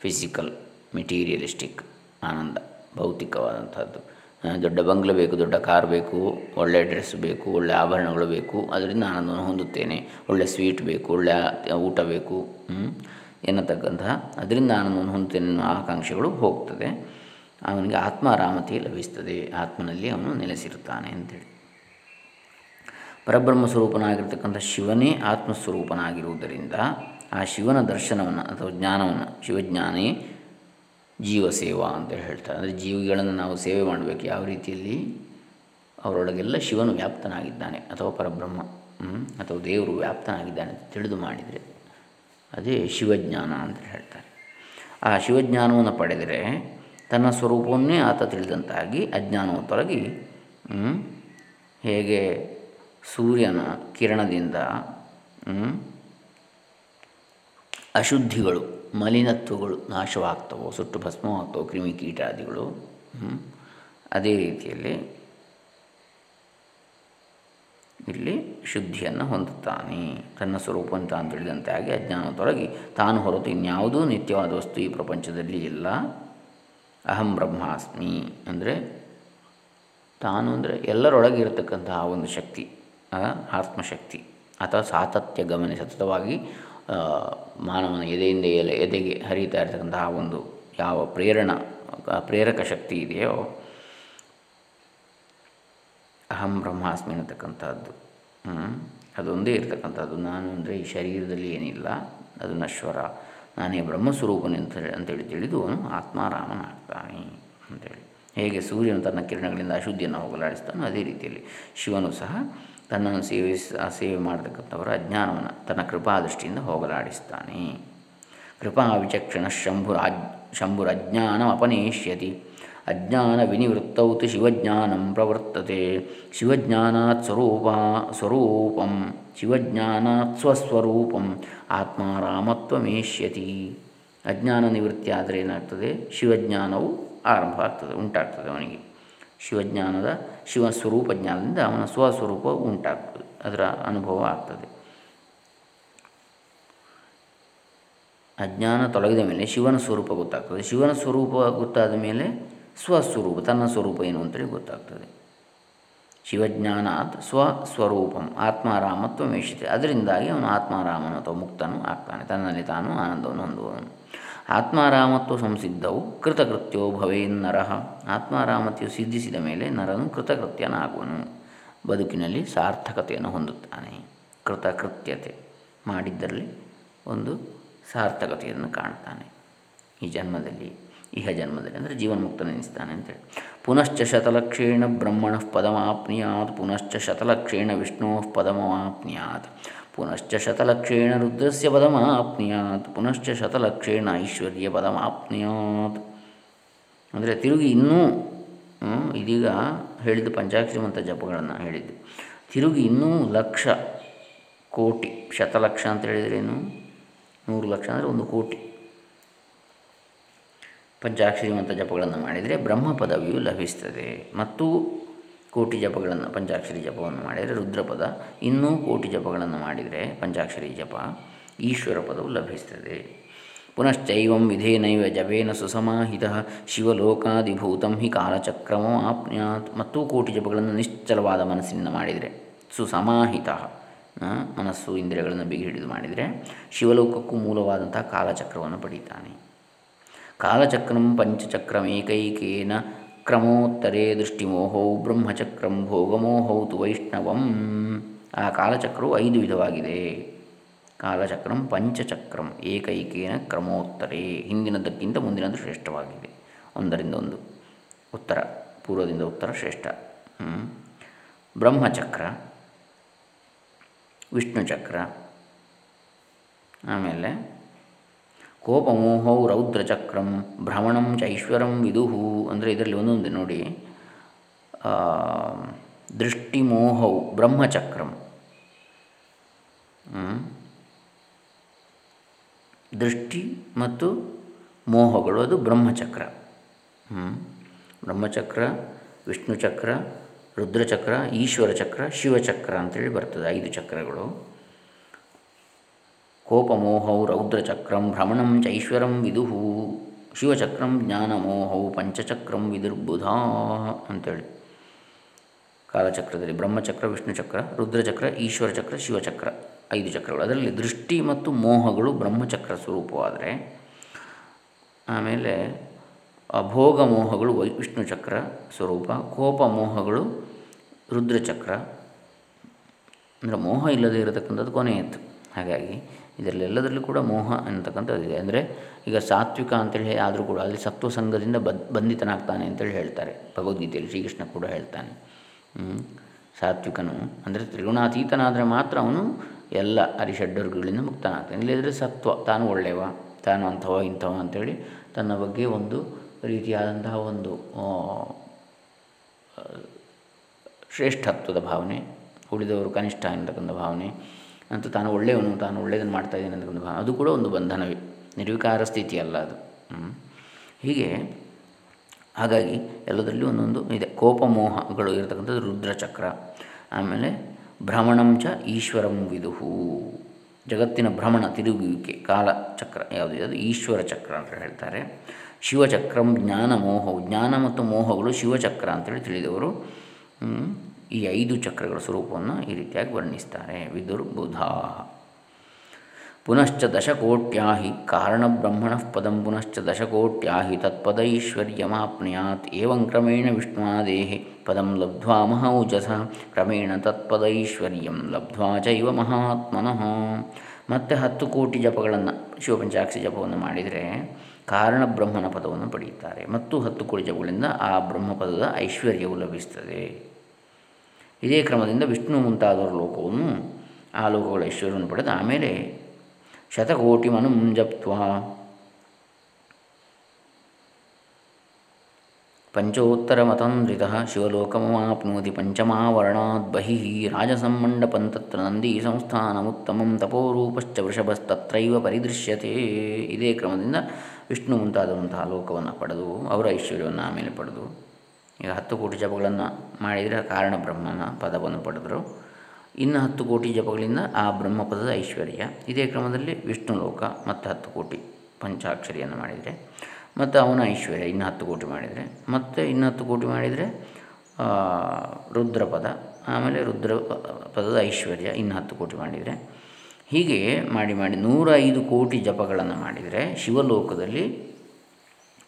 ಫಿಸಿಕಲ್ ಮೆಟೀರಿಯಲಿಸ್ಟಿಕ್ ಆನಂದ, ಭೌತಿಕವಾದಂಥದ್ದು. ದೊಡ್ಡ ಬಂಗ್ಲೆ ಬೇಕು, ದೊಡ್ಡ ಕಾರ್ ಬೇಕು ಒಳ್ಳೆಯ ಡ್ರೆಸ್ ಬೇಕು ಒಳ್ಳೆಯ ಆಭರಣಗಳು ಬೇಕು, ಅದರಿಂದ ಆನಂದವನ್ನು ಹೊಂದುತ್ತೇನೆ. ಒಳ್ಳೆಯ ಸ್ವೀಟ್ ಬೇಕು ಒಳ್ಳೆಯ ಊಟ ಬೇಕು ಎನ್ನತಕ್ಕಂತಹ, ಅದರಿಂದ ಆನಂದವನ್ನು ಹೊಂದುತ್ತೇನೆ ಎನ್ನುವ ಆಕಾಂಕ್ಷೆಗಳು ಹೋಗ್ತದೆ. ಅವನಿಗೆ ಆತ್ಮಾರಾಮತೆ ಲಭಿಸ್ತದೆ. ಆತ್ಮನಲ್ಲಿ ಅವನು ನೆಲೆಸಿರುತ್ತಾನೆ ಅಂತೇಳಿ. ಪರಬ್ರಹ್ಮ ಸ್ವರೂಪನಾಗಿರ್ತಕ್ಕಂಥ ಶಿವನೇ ಆತ್ಮಸ್ವರೂಪನಾಗಿರುವುದರಿಂದ ಆ ಶಿವನ ದರ್ಶನವನ್ನು ಅಥವಾ ಜ್ಞಾನವನ್ನು, ಶಿವಜ್ಞಾನೇ ಜೀವ ಸೇವಾ ಅಂತ ಹೇಳ್ತಾರೆ. ಅಂದರೆ ಜೀವಿಗಳನ್ನು ನಾವು ಸೇವೆ ಮಾಡಬೇಕು. ಯಾವ ರೀತಿಯಲ್ಲಿ? ಅವರೊಳಗೆಲ್ಲ ಶಿವನು ವ್ಯಾಪ್ತನಾಗಿದ್ದಾನೆ ಅಥವಾ ಪರಬ್ರಹ್ಮ ಅಥವಾ ದೇವರು ವ್ಯಾಪ್ತನಾಗಿದ್ದಾನೆ ತಿಳಿದು ಮಾಡಿದರೆ ಅದೇ ಶಿವಜ್ಞಾನ ಅಂತ ಹೇಳ್ತಾರೆ. ಆ ಶಿವಜ್ಞಾನವನ್ನು ಪಡೆದರೆ ತನ್ನ ಸ್ವರೂಪವನ್ನೇ ಆತ ತಿಳಿದಂತಾಗಿ ಅಜ್ಞಾನವು ತೊಲಗಿ ಹೇಗೆ ಸೂರ್ಯನ ಕಿರಣದಿಂದ ಅಶುದ್ಧಿಗಳು ಮಲಿನತ್ವಗಳು ನಾಶವಾಗ್ತವೋ, ಸುಟ್ಟು ಭಸ್ಮವಾಗ್ತವೋ ಕ್ರಿಮಿಕೀಟಾದಿಗಳು ಅದೇ ರೀತಿಯಲ್ಲಿ ಇಲ್ಲಿ ಶುದ್ಧಿಯನ್ನು ಹೊಂದುತ್ತಾನೆ. ತನ್ನ ಸ್ವರೂಪವನ್ನು ಅಂತ ತಿಳಿದಂತೆ ಹಾಗೆ ಅಜ್ಞಾನ ತೊಡಗಿ ತಾನು ಹೊರತು ಇನ್ಯಾವುದೂ ನಿತ್ಯವಾದ ವಸ್ತು ಈ ಪ್ರಪಂಚದಲ್ಲಿ ಇಲ್ಲ. ಅಹಂ ಬ್ರಹ್ಮಾಸ್ಮಿ ಅಂದರೆ ತಾನು ಅಂದರೆ ಎಲ್ಲರೊಳಗೆ ಇರತಕ್ಕಂತಹ ಒಂದು ಶಕ್ತಿ ಆತ್ಮಶಕ್ತಿ, ಅಥವಾ ಸಾತತ್ಯ ಗಮನ ಸತತವಾಗಿ ಮಾನವನ ಎದೆಯಿಂದ ಎಲೆ, ಎದೆಗೆ ಹರಿತಾ ಇರತಕ್ಕಂತಹ ಒಂದು ಯಾವ ಪ್ರೇರಣ ಪ್ರೇರಕ ಶಕ್ತಿ ಇದೆಯೋ, ಅಹಂ ಬ್ರಹ್ಮಾಸ್ಮಿ ಅನ್ನತಕ್ಕಂಥದ್ದು. ಅದೊಂದೇ ಇರತಕ್ಕಂಥದ್ದು. ನಾನು ಅಂದರೆ ಈ ಶರೀರದಲ್ಲಿ ಏನಿಲ್ಲ, ಅದು ನಶ್ವರ. ನಾನೇ ಬ್ರಹ್ಮಸ್ವರೂಪನೇ ಅಂತ ಅಂತೇಳಿ ತಿಳಿದು ಅವನು ಆತ್ಮಾರಾಮನಾಗ್ತಾನೆ ಅಂತೇಳಿ ಹೇಗೆ ಸೂರ್ಯನು ತನ್ನ ಕಿರಣಗಳಿಂದ ಅಶುದ್ಧಿಯನ್ನು ಹೋಗಲಾಡಿಸ್ತಾನೋ ಅದೇ ರೀತಿಯಲ್ಲಿ ಶಿವನು ಸಹ ತನ್ನನ್ನು ಸೇವಿಸ, ಸೇವೆ ಮಾಡತಕ್ಕಂಥವರ ಅಜ್ಞಾನವನ್ನು ತನ್ನ ಕೃಪಾದೃಷ್ಟಿಯಿಂದ ಹೋಗಲಾಡಿಸ್ತಾನೆ. ಕೃಪಾ ವಿಚಕ್ಷಣ ಶಂಭುರ ಶಂಭುರ ಅಜ್ಞಾನ ವಿನಿವೃತ್ತೌತು ಶಿವಜ್ಞಾನಂ ಪ್ರವರ್ತತೆ. ಶಿವಜ್ಞಾನಾತ್ ಸ್ವರೂಪ, ಸ್ವರೂಪಂ. ಶಿವಜ್ಞಾನಾತ್ ಸ್ವಸ್ವರೂಪಂ. ಆತ್ಮಾರಾಮತ್ವಮೇಷ್ಯತಿ ಅಜ್ಞಾನ ನಿವೃತ್ತಿ ಆದರೆ ಏನಾಗ್ತದೆ? ಶಿವಜ್ಞಾನವು ಆರಂಭ ಆಗ್ತದೆ ಉಂಟಾಗ್ತದೆ ಅವನಿಗೆ. ಶಿವಜ್ಞಾನದ ಶಿವ ಸ್ವರೂಪ ಜ್ಞಾನದಿಂದ ಅವನ ಸ್ವಸ್ವರೂಪ ಉಂಟಾಗ್ತದೆ, ಅದರ ಅನುಭವ ಆಗ್ತದೆ. ಅಜ್ಞಾನ ತೊಲಗಿದ ಮೇಲೆ ಶಿವನ ಸ್ವರೂಪ ಗೊತ್ತಾಗ್ತದೆ. ಶಿವನ ಸ್ವರೂಪ ಗೊತ್ತಾದ ಮೇಲೆ ಸ್ವಸ್ವರೂಪ, ತನ್ನ ಸ್ವರೂಪ ಏನು ಅಂತೇಳಿ ಗೊತ್ತಾಗ್ತದೆ. ಶಿವಜ್ಞಾನಾತ್ ಸ್ವಸ್ವರೂಪಂ ಆತ್ಮಾರಾಮತ್ವ ಮೇಷಿತೆ ಅದರಿಂದಾಗಿ ಅವನು ಆತ್ಮಾರಾಮನು ಅಥವಾ ಮುಕ್ತನು ಆಗ್ತಾನೆ. ತನ್ನಲ್ಲಿ ತಾನು ಆನಂದವನ್ನು ಹೊಂದುವನು ಆತ್ಮಾರಾಮತ್ವ ಸಂಸಿದ್ಧವು ಕೃತಕೃತ್ಯೋ ಭವೇನ್ನರಹ ಆತ್ಮಾರಾಮತ್ಯವು ಸಿದ್ಧಿಸಿದ ಮೇಲೆ ನರನು ಕೃತಕೃತ್ಯನಾಗುವನು. ಬದುಕಿನಲ್ಲಿ ಸಾರ್ಥಕತೆಯನ್ನು ಹೊಂದುತ್ತಾನೆ. ಕೃತಕೃತ್ಯತೆ ಮಾಡಿದ್ದರಲ್ಲಿ ಒಂದು ಸಾರ್ಥಕತೆಯನ್ನು ಕಾಣ್ತಾನೆ. ಈ ಜನ್ಮದಲ್ಲಿ, ಇಹ ಜನ್ಮದಲ್ಲಿ ಅಂದರೆ ಜೀವನ್ಮುಕ್ತನೆನಿಸ್ತಾನೆ ಅಂತೇಳಿ. ಪುನಶ್ಚ ಶತಲಕ್ಷೇಣ ಬ್ರಹ್ಮಣ ಪದಮಾಪ್ನಿಯಾತ್, ಪುನಶ್ಚ ಶತಲಕ್ಷೇಣ ವಿಷ್ಣು ಪದಮಾಪ್ನಿಯಾತ್. ಪುನಶ್ಚ ಶತಲಕ್ಷೇಣ ರುದ್ರಸ್ಯ ಪದಮಾಪ್ನಿಯಾತ್ ಪುನಶ್ಚ ಶತಲಕ್ಷೇಣ ಐಶ್ವರ್ಯ ಪದಮಾಪ್ನಿಯಾತ್ ಅಂದರೆ ತಿರುಗಿ ಇನ್ನೂ ಇದೀಗ ಹೇಳಿದ್ದು ಪಂಚಾಕ್ಷರಿ ಮಂತ್ರ ಜಪಗಳನ್ನು ಹೇಳಿದ್ದು. ತಿರುಗಿ ಇನ್ನೂ ಲಕ್ಷ, ಕೋಟಿ, ಶತಲಕ್ಷ ಅಂತ ಹೇಳಿದ್ರೇನು ನೂರು ಲಕ್ಷ ಅಂದರೆ ಒಂದು ಕೋಟಿ. ಪಂಚಾಕ್ಷರಿ ಮಂತ್ರ ಜಪಗಳನ್ನು ಮಾಡಿದರೆ ಬ್ರಹ್ಮ ಪದವಿಯು ಲಭಿಸ್ತದೆ. ಮತ್ತು ಕೋಟಿ ಜಪಗಳನ್ನು, ಪಂಚಾಕ್ಷರಿ ಜಪವನ್ನು ಮಾಡಿದರೆ ರುದ್ರಪದ. ಇನ್ನೂ ಕೋಟಿ ಜಪಗಳನ್ನು ಮಾಡಿದರೆ ಪಂಚಾಕ್ಷರಿ ಜಪ, ಈಶ್ವರ ಪದವು ಲಭಿಸ್ತದೆ ಪುನಶ್ಚೈವಂ ವಿಧೇನೈವ ಜಪೇನ ಸುಸಮಾಹಿತ ಶಿವಲೋಕಾದಿಭೂತಂ ಹಿ ಕಾಲಚಕ್ರಮೋ ಆಪ್ನ್ಯಾತ್. ಮತ್ತು ಕೋಟಿ ಜಪಗಳನ್ನು ನಿಶ್ಚಲವಾದ ಮನಸ್ಸಿನಿಂದ ಮಾಡಿದರೆ ಸುಸಮಾಹಿತ ಮನಸ್ಸು ಇಂದ್ರಿಯಗಳನ್ನು ಬಿಗಿ ಹಿಡಿದು ಮಾಡಿದರೆ ಶಿವಲೋಕಕ್ಕೂ ಮೂಲವಾದಂತಹ ಕಾಲಚಕ್ರವನ್ನು ಪಡೀತಾನೆ. ಕಾಲಚಕ್ರಂ ಪಂಚಚಕ್ರಂ ಏಕೈಕೇನ ಕ್ರಮೋತ್ತರೇ ದೃಷ್ಟಿಮೋಹೌ ಬ್ರಹ್ಮಚಕ್ರಂ ಭೋಗಮೋಹೌ ತು ವೈಷ್ಣವಂ. ಆ ಕಾಲಚಕ್ರವು ಐದು ವಿಧವಾಗಿದೆ. ಕಾಲಚಕ್ರಂ ಪಂಚಚಕ್ರಂ ಏಕೈಕೇನ ಕ್ರಮೋತ್ತರೇ. ಹಿಂದಿನದಕ್ಕಿಂತ ಮುಂದಿನದು ಶ್ರೇಷ್ಠವಾಗಿದೆ. ಒಂದರಿಂದ ಒಂದು. ಉತ್ತರ. ಪೂರ್ವದಿಂದ ಉತ್ತರ ಶ್ರೇಷ್ಠ. ಬ್ರಹ್ಮಚಕ್ರ. ವಿಷ್ಣುಚಕ್ರ. ಆಮೇಲೆ ಕೋಪಮೋಹೌ ರೌದ್ರಚಕ್ರಂ ಭ್ರಮಣಂ ಚೈಶ್ವರಂ ವಿದುಹು. ಅಂದರೆ ಇದರಲ್ಲಿ ಒಂದೊಂದು ನೋಡಿ. ದೃಷ್ಟಿಮೋಹೌ, ಬ್ರಹ್ಮಚಕ್ರಂ. ದೃಷ್ಟಿ ಮತ್ತು ಮೋಹಗಳು, ಅದು ಬ್ರಹ್ಮಚಕ್ರ. ಬ್ರಹ್ಮಚಕ್ರ ವಿಷ್ಣು ಚಕ್ರ ರುದ್ರಚಕ್ರ ಈಶ್ವರ ಚಕ್ರ ಶಿವಚಕ್ರ ಅಂತೇಳಿ ಬರ್ತದೆ, ಐದು ಚಕ್ರಗಳು. ಕೋಪಮೋಹೌ ರೌದ್ರಚಕ್ರಂ ಭ್ರಮಣಂ ಚೈಶ್ವರಂ ವಿದುಹು. ಶಿವಚಕ್ರಂ ಜ್ಞಾನಮೋಹೌ ಪಂಚಚಕ್ರಂ ವಿದುರ್ಬುಧಾ ಅಂತೇಳಿ. ಕಾಲಚಕ್ರದಲ್ಲಿ ಬ್ರಹ್ಮಚಕ್ರ, ವಿಷ್ಣುಚಕ್ರ, ರುದ್ರಚಕ್ರ ಈಶ್ವರ ಚಕ್ರ ಶಿವಚಕ್ರ ಐದು ಚಕ್ರಗಳು. ಅದರಲ್ಲಿ ದೃಷ್ಟಿ ಮತ್ತು ಮೋಹಗಳು ಬ್ರಹ್ಮಚಕ್ರ ಸ್ವರೂಪವಾದರೆ, ಆಮೇಲೆ ಅಭೋಗ ಮೋಹಗಳು ವೈ ವಿಷ್ಣು ಚಕ್ರ ಸ್ವರೂಪ, ಕೋಪ ಮೋಹಗಳು ರುದ್ರಚಕ್ರ. ಅಂದರೆ ಮೋಹ ಇಲ್ಲದೆ ಇರತಕ್ಕಂಥದ್ದು ಕೊನೆಯದ್ದು. ಹಾಗಾಗಿ ಇದರಲ್ಲೆಲ್ಲದರಲ್ಲೂ ಕೂಡ ಮೋಹ ಅನ್ನತಕ್ಕಂಥದ್ದು ಇದೆ. ಅಂದರೆ ಈಗ ಸಾತ್ವಿಕ ಅಂತೇಳಿ ಆದರೂ ಕೂಡ ಅಲ್ಲಿ ಸತ್ವ ಸಂಘದಿಂದ ಬಂಧಿತನಾಗ್ತಾನೆ ಅಂತೇಳಿ ಹೇಳ್ತಾರೆ. ಭಗವದ್ಗೀತೆಯಲ್ಲಿ ಶ್ರೀಕೃಷ್ಣ ಕೂಡ ಹೇಳ್ತಾನೆ. ಸಾತ್ವಿಕನು ಅಂದರೆ ತ್ರಿಗುಣಾತೀತನಾದರೆ ಮಾತ್ರ ಅವನು ಎಲ್ಲ ಅರಿಷಡ್ವರ್ಗಗಳಿಂದ ಮುಕ್ತನಾಗ್ತಾನೆ. ಇಲ್ಲದ್ರೆ ಸತ್ವ, ತಾನು ಒಳ್ಳೆಯವ, ತಾನು ಅಂಥವ, ಇಂಥವ ಅಂಥೇಳಿ ತನ್ನ ಬಗ್ಗೆ ಒಂದು ರೀತಿಯಾದಂತಹ ಒಂದು ಶ್ರೇಷ್ಠತ್ವದ ಭಾವನೆ, ಉಳಿದವರು ಕನಿಷ್ಠ ಎನ್ನತಕ್ಕಂಥ ಭಾವನೆ ಅಂತ ತಾನು ಒಳ್ಳೆಯವನು, ತಾನು ಒಳ್ಳೆಯದನ್ನು ಮಾಡ್ತಾ ಇದ್ದೇನೆ ಒಂದು ಅದು ಕೂಡ ಒಂದು ಬಂಧನವೇ. ನಿರ್ವಿಕಾರ ಸ್ಥಿತಿ ಅಲ್ಲ ಅದು ಹೀಗೆ, ಹಾಗಾಗಿ ಎಲ್ಲದರಲ್ಲೂ ಒಂದೊಂದು ಇದೆ. ಕೋಪಮೋಹಗಳು ಇರತಕ್ಕಂಥದ್ದು ರುದ್ರಚಕ್ರ. ಆಮೇಲೆ ಭ್ರಮಣಂಚ ಈಶ್ವರಂ ವಿದುಹು. ಜಗತ್ತಿನ ಭ್ರಮಣ ತಿರುಗುವಿಕೆ, ಕಾಲಚಕ್ರ ಯಾವುದು ಅದು ಈಶ್ವರ ಚಕ್ರ ಅಂತ ಹೇಳ್ತಾರೆ. ಶಿವಚಕ್ರಂ ಜ್ಞಾನ ಮೋಹವು ಜ್ಞಾನ ಮತ್ತು ಮೋಹಗಳು ಶಿವಚಕ್ರ ಅಂತೇಳಿ ತಿಳಿದವರು. ಈ ಐದು ಚಕ್ರಗಳ ಸ್ವರೂಪವನ್ನು ಈ ರೀತಿಯಾಗಿ ವರ್ಣಿಸ್ತಾರೆ. ವಿದುರ್ಬುಧ. ಪುನಶ್ಚ ದಶಕೋಟ್ಯಾಹಿ ಕಾರಣಬ್ರಹ್ಮಣ ಪದಂ ಪುನಶ್ಚ ದಶಕೋಟ್ಯಾಹಿ ತತ್ಪದೈಶ್ವರ್ಯಮಾಪ್ನುಯಾತ್ ಏವಂ ಕ್ರಮೇಣ ವಿಷ್ಣುವಾದೇಹಿ ಪದಂ ಲಬ್ಧ್ವಾ ಮಹೌಜಸ ಕ್ರಮೇಣ ತತ್ಪದೈಶ್ವರ್ಯಂ ಲಬ್ಧ್ವಾ ಚೈವ ಮಹಾತ್ಮನಃ. ಮತ್ತು ಹತ್ತು ಕೋಟಿ ಜಪಗಳನ್ನು, ಶಿವಪಂಚಾಕ್ಷಿ ಜಪವನ್ನು ಮಾಡಿದರೆ ಕಾರಣ ಬ್ರಹ್ಮನ ಪದವನ್ನು ಪಡೆಯುತ್ತಾರೆ. ಮತ್ತು ಹತ್ತು ಕೋಟಿ ಜಪಗಳಿಂದ ಆ ಬ್ರಹ್ಮಪದದ ಐಶ್ವರ್ಯವು ಲಭಿಸ್ತದೆ. ಇದೇ ಕ್ರಮದಿಂದ ವಿಷ್ಣು ಮುಂತಾದವರ ಲೋಕವನ್ನು ಆ ಲೋಕಗಳ ಐಶ್ವರ್ಯವನ್ನು ಪಡೆದು ಆಮೇಲೆ ಶತಕೋಟಿ ಮನು ಜಪ್ತ್ವ. ಪಂಚೋತ್ತರಮತಂದ್ರಿತ ಶಿವಲೋಕಮವಾಪ್ನೋತಿ ಪಂಚಮಾವರಣಾತ್ ಬಹಿಃ ರಾಜಸಮ್ಮಂಡಪಂ ತತ್ರ ನಂದಿ ಸಂಸ್ಥಾನಮುತ್ತಮಂ ತಪೋರೂಪಶ್ಚ ವೃಷಭಸ್ತತ್ರೈವ ಪರಿದೃಶ್ಯತೆ. ಇದೇ ಕ್ರಮದಿಂದ ವಿಷ್ಣು ಮುಂತಾದಂತಹ ಲೋಕವನ್ನು ಪಡೆದು ಅವರ ಐಶ್ವರ್ಯವನ್ನು ಆಮೇಲೆ ಪಡೆದು ಈಗ ಹತ್ತು ಕೋಟಿ ಜಪಗಳನ್ನು ಮಾಡಿದರೆ ಕಾರಣ ಬ್ರಹ್ಮನ ಪದವನ್ನು ಪಡೆದರು. ಇನ್ನು ಹತ್ತು ಕೋಟಿ ಜಪಗಳಿಂದ ಆ ಬ್ರಹ್ಮಪದದ ಐಶ್ವರ್ಯ. ಇದೇ ಕ್ರಮದಲ್ಲಿ ವಿಷ್ಣು ಲೋಕ ಮತ್ತು ಹತ್ತು ಕೋಟಿ ಪಂಚಾಕ್ಷರಿಯನ್ನು ಮಾಡಿದರೆ, ಮತ್ತು ಅವನ ಐಶ್ವರ್ಯ ಇನ್ನು ಹತ್ತು ಕೋಟಿ ಮಾಡಿದರೆ, ಮತ್ತು ಇನ್ನು ಹತ್ತು ಕೋಟಿ ಮಾಡಿದರೆ ರುದ್ರಪದ, ಆಮೇಲೆ ರುದ್ರ ಪದದ ಐಶ್ವರ್ಯ ಇನ್ನು ಹತ್ತು ಕೋಟಿ ಮಾಡಿದರೆ. ಹೀಗೆ ಮಾಡಿ ಮಾಡಿ ನೂರ ಐದು ಕೋಟಿ ಜಪಗಳನ್ನು ಮಾಡಿದರೆ ಶಿವಲೋಕದಲ್ಲಿ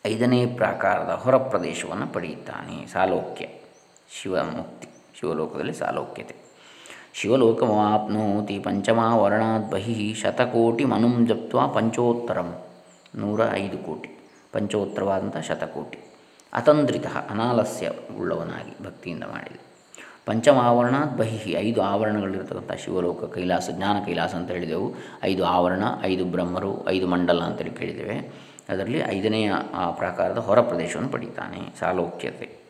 ಐದನೇ ಪ್ರಾಕಾರದ ಹೊರ ಪ್ರದೇಶವನ್ನು ಪಡೆಯುತ್ತಾನೆ. ಸಾಲೋಕ್ಯ. ಶಿವಮುಕ್ತಿ ಶಿವಲೋಕದಲ್ಲಿ ಸಾಲೋಕ್ಯತೆ. ಶಿವಲೋಕಮಾಪ್ನೋತಿ ಪಂಚಮಾವರಣಾತ್ ಬಹಿ ಶತಕೋಟಿ ಮನುಂ ಜಪ್ತ್ವ ಪಂಚೋತ್ತರಂ. ನೂರ ಐದು ಕೋಟಿ. ಪಂಚೋತ್ತರವಾದಂಥ ಶತಕೋಟಿ. ಅತಂದ್ರಿತ ಅನಾಲಸ್ಯ ಉಳ್ಳವನಾಗಿ ಭಕ್ತಿಯಿಂದ ಮಾಡಿದೆ. ಪಂಚಮಾವರಣಾತ್ ಬಹಿ ಐದು ಆವರಣಗಳಿರ್ತಕ್ಕಂಥ ಶಿವಲೋಕ ಕೈಲಾಸ, ಜ್ಞಾನ ಕೈಲಾಸ ಅಂತ ಹೇಳಿದೆವು. ಐದು ಆವರಣ, ಐದು ಬ್ರಹ್ಮರು, ಐದು ಮಂಡಲ ಅಂತೇಳಿ ಕೇಳಿದ್ದೇವೆ. ಅದರಲ್ಲಿ ಐದನೆಯ ಆ, ಪ್ರಾಕಾರದ ಹೊರ ಪ್ರದೇಶವನ್ನು ಪಡೀತಾನೆ ಸಾಲೋಕ್ಯತೆ.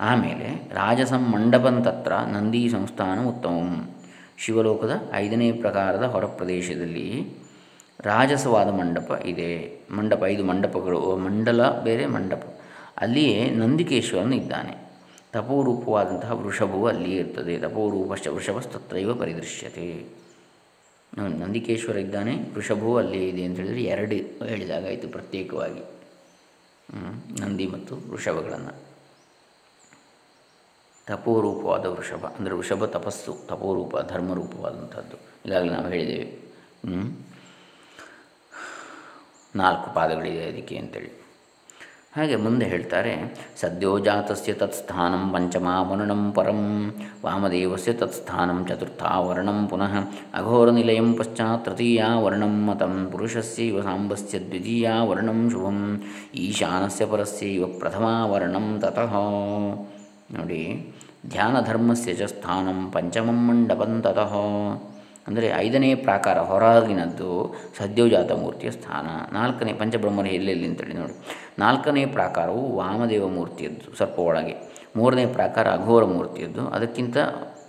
ಆಮೇಲೆ ರಾಜಸಂ ಮಂಡಪಂ ತತ್ರ ನಂದಿ ಸಂಸ್ಥಾನ ಉತ್ತಮಂ. ಶಿವಲೋಕದ ಐದನೇ ಪ್ರಕಾರದ ಹೊರ ಪ್ರದೇಶದಲ್ಲಿ ರಾಜಸವಾದ ಮಂಡಪ ಇದೆ. ಮಂಡಪ, ಐದು ಮಂಡಪಗಳು ಮಂಡಲ ಬೇರೆ ಮಂಡಪ. ಅಲ್ಲಿಯೇ ನಂದಿಕೇಶ್ವರನು ಇದ್ದಾನೆ. ತಪೋರೂಪವಾದಂತಹ ವೃಷಭವು ಅಲ್ಲಿಯೇ ಇರ್ತದೆ. ತಪೋರೂಪಶ್ಚ ವೃಷಭಸ್ತತ್ರೈವ ಪರಿದೃಶ್ಯತೆ. ನಂದಿಕೇಶ್ವರ ಇದ್ದಾನೆ ವೃಷಭವು ಅಲ್ಲಿಯೇ ಇದೆ ಅಂತ ಹೇಳಿದರೆ ಎರಡು ಹೇಳಿದಾಗಾಯಿತು ಪ್ರತ್ಯೇಕವಾಗಿ. ನಂದಿ ಮತ್ತು ವೃಷಭಗಳನ್ನು. ತಪೋರೂಪವಾದ ವೃಷಭ, ಅಂದರೆ ವೃಷಭ ತಪಸ್ಸು, ತಪೋರೂಪ, ಧರ್ಮರೂಪವಾದಂಥದ್ದು. ಈಗಾಗಲೇ ನಾವು ಹೇಳಿದ್ದೇವೆ. ನಾಲ್ಕು ಪಾದಗಳಿದೆ ಅದಕ್ಕೆ ಅಂತೇಳಿ. ಹಾಗೆ ಮುಂದೆ ಹೇಳ್ತಾರೆ ಸದ್ಯೋಜಾತಸ್ಯ ತತ್ಸ್ಥಾನಂ ಪಂಚಮಾವರ್ಣಂ ಪರಂ, ವಾಮದೇವಸ್ಯ ತತ್ಸ್ಥಾನಂ ಚತುರ್ಥಾವರ್ಣಂ ಪುನಃ, ಅಘೋರನಿಲಯಂ ಪಶ್ಚಾತ್ ತೃತೀಯಾವರ್ಣಂ ಮತಂ ಪುರುಷಸ್ಯ ಇವ ಸಾಂಬಸ್ಯ ದ್ವಿತೀಯಾವರ್ಣಂ ಶುಭಂ, ಈಶಾನಸ್ಯ ಪರಸ್ಯ ಇವ ಪ್ರಥಮಾವರ್ಣಂ ತತಃ. ನೋಡಿ, ಧ್ಯಾನಧರ್ಮಸ್ಯ ಚ ಸ್ಥಾನಂ ಪಂಚಮಂ ಮಂಡಪಂ ತತಃ. ಅಂದರೆ ಐದನೇ ಪ್ರಾಕಾರ, ಹೊರಗಿನದ್ದು ಸದ್ಯೋಜಾತ ಮೂರ್ತಿಯ ಸ್ಥಾನ. ನಾಲ್ಕನೇ ಪಂಚಬ್ರಹ್ಮರ ಎಲ್ಲೆಲ್ಲಿ ಅಂತೇಳಿ ನೋಡಿ. ನಾಲ್ಕನೇ ಪ್ರಾಕಾರವು ವಾಮದೇವ ಮೂರ್ತಿಯದ್ದು ಸ್ವಲ್ಪ ಒಳಗೆ. ಮೂರನೇ ಪ್ರಾಕಾರ ಅಘೋರ ಮೂರ್ತಿಯದ್ದು ಅದಕ್ಕಿಂತ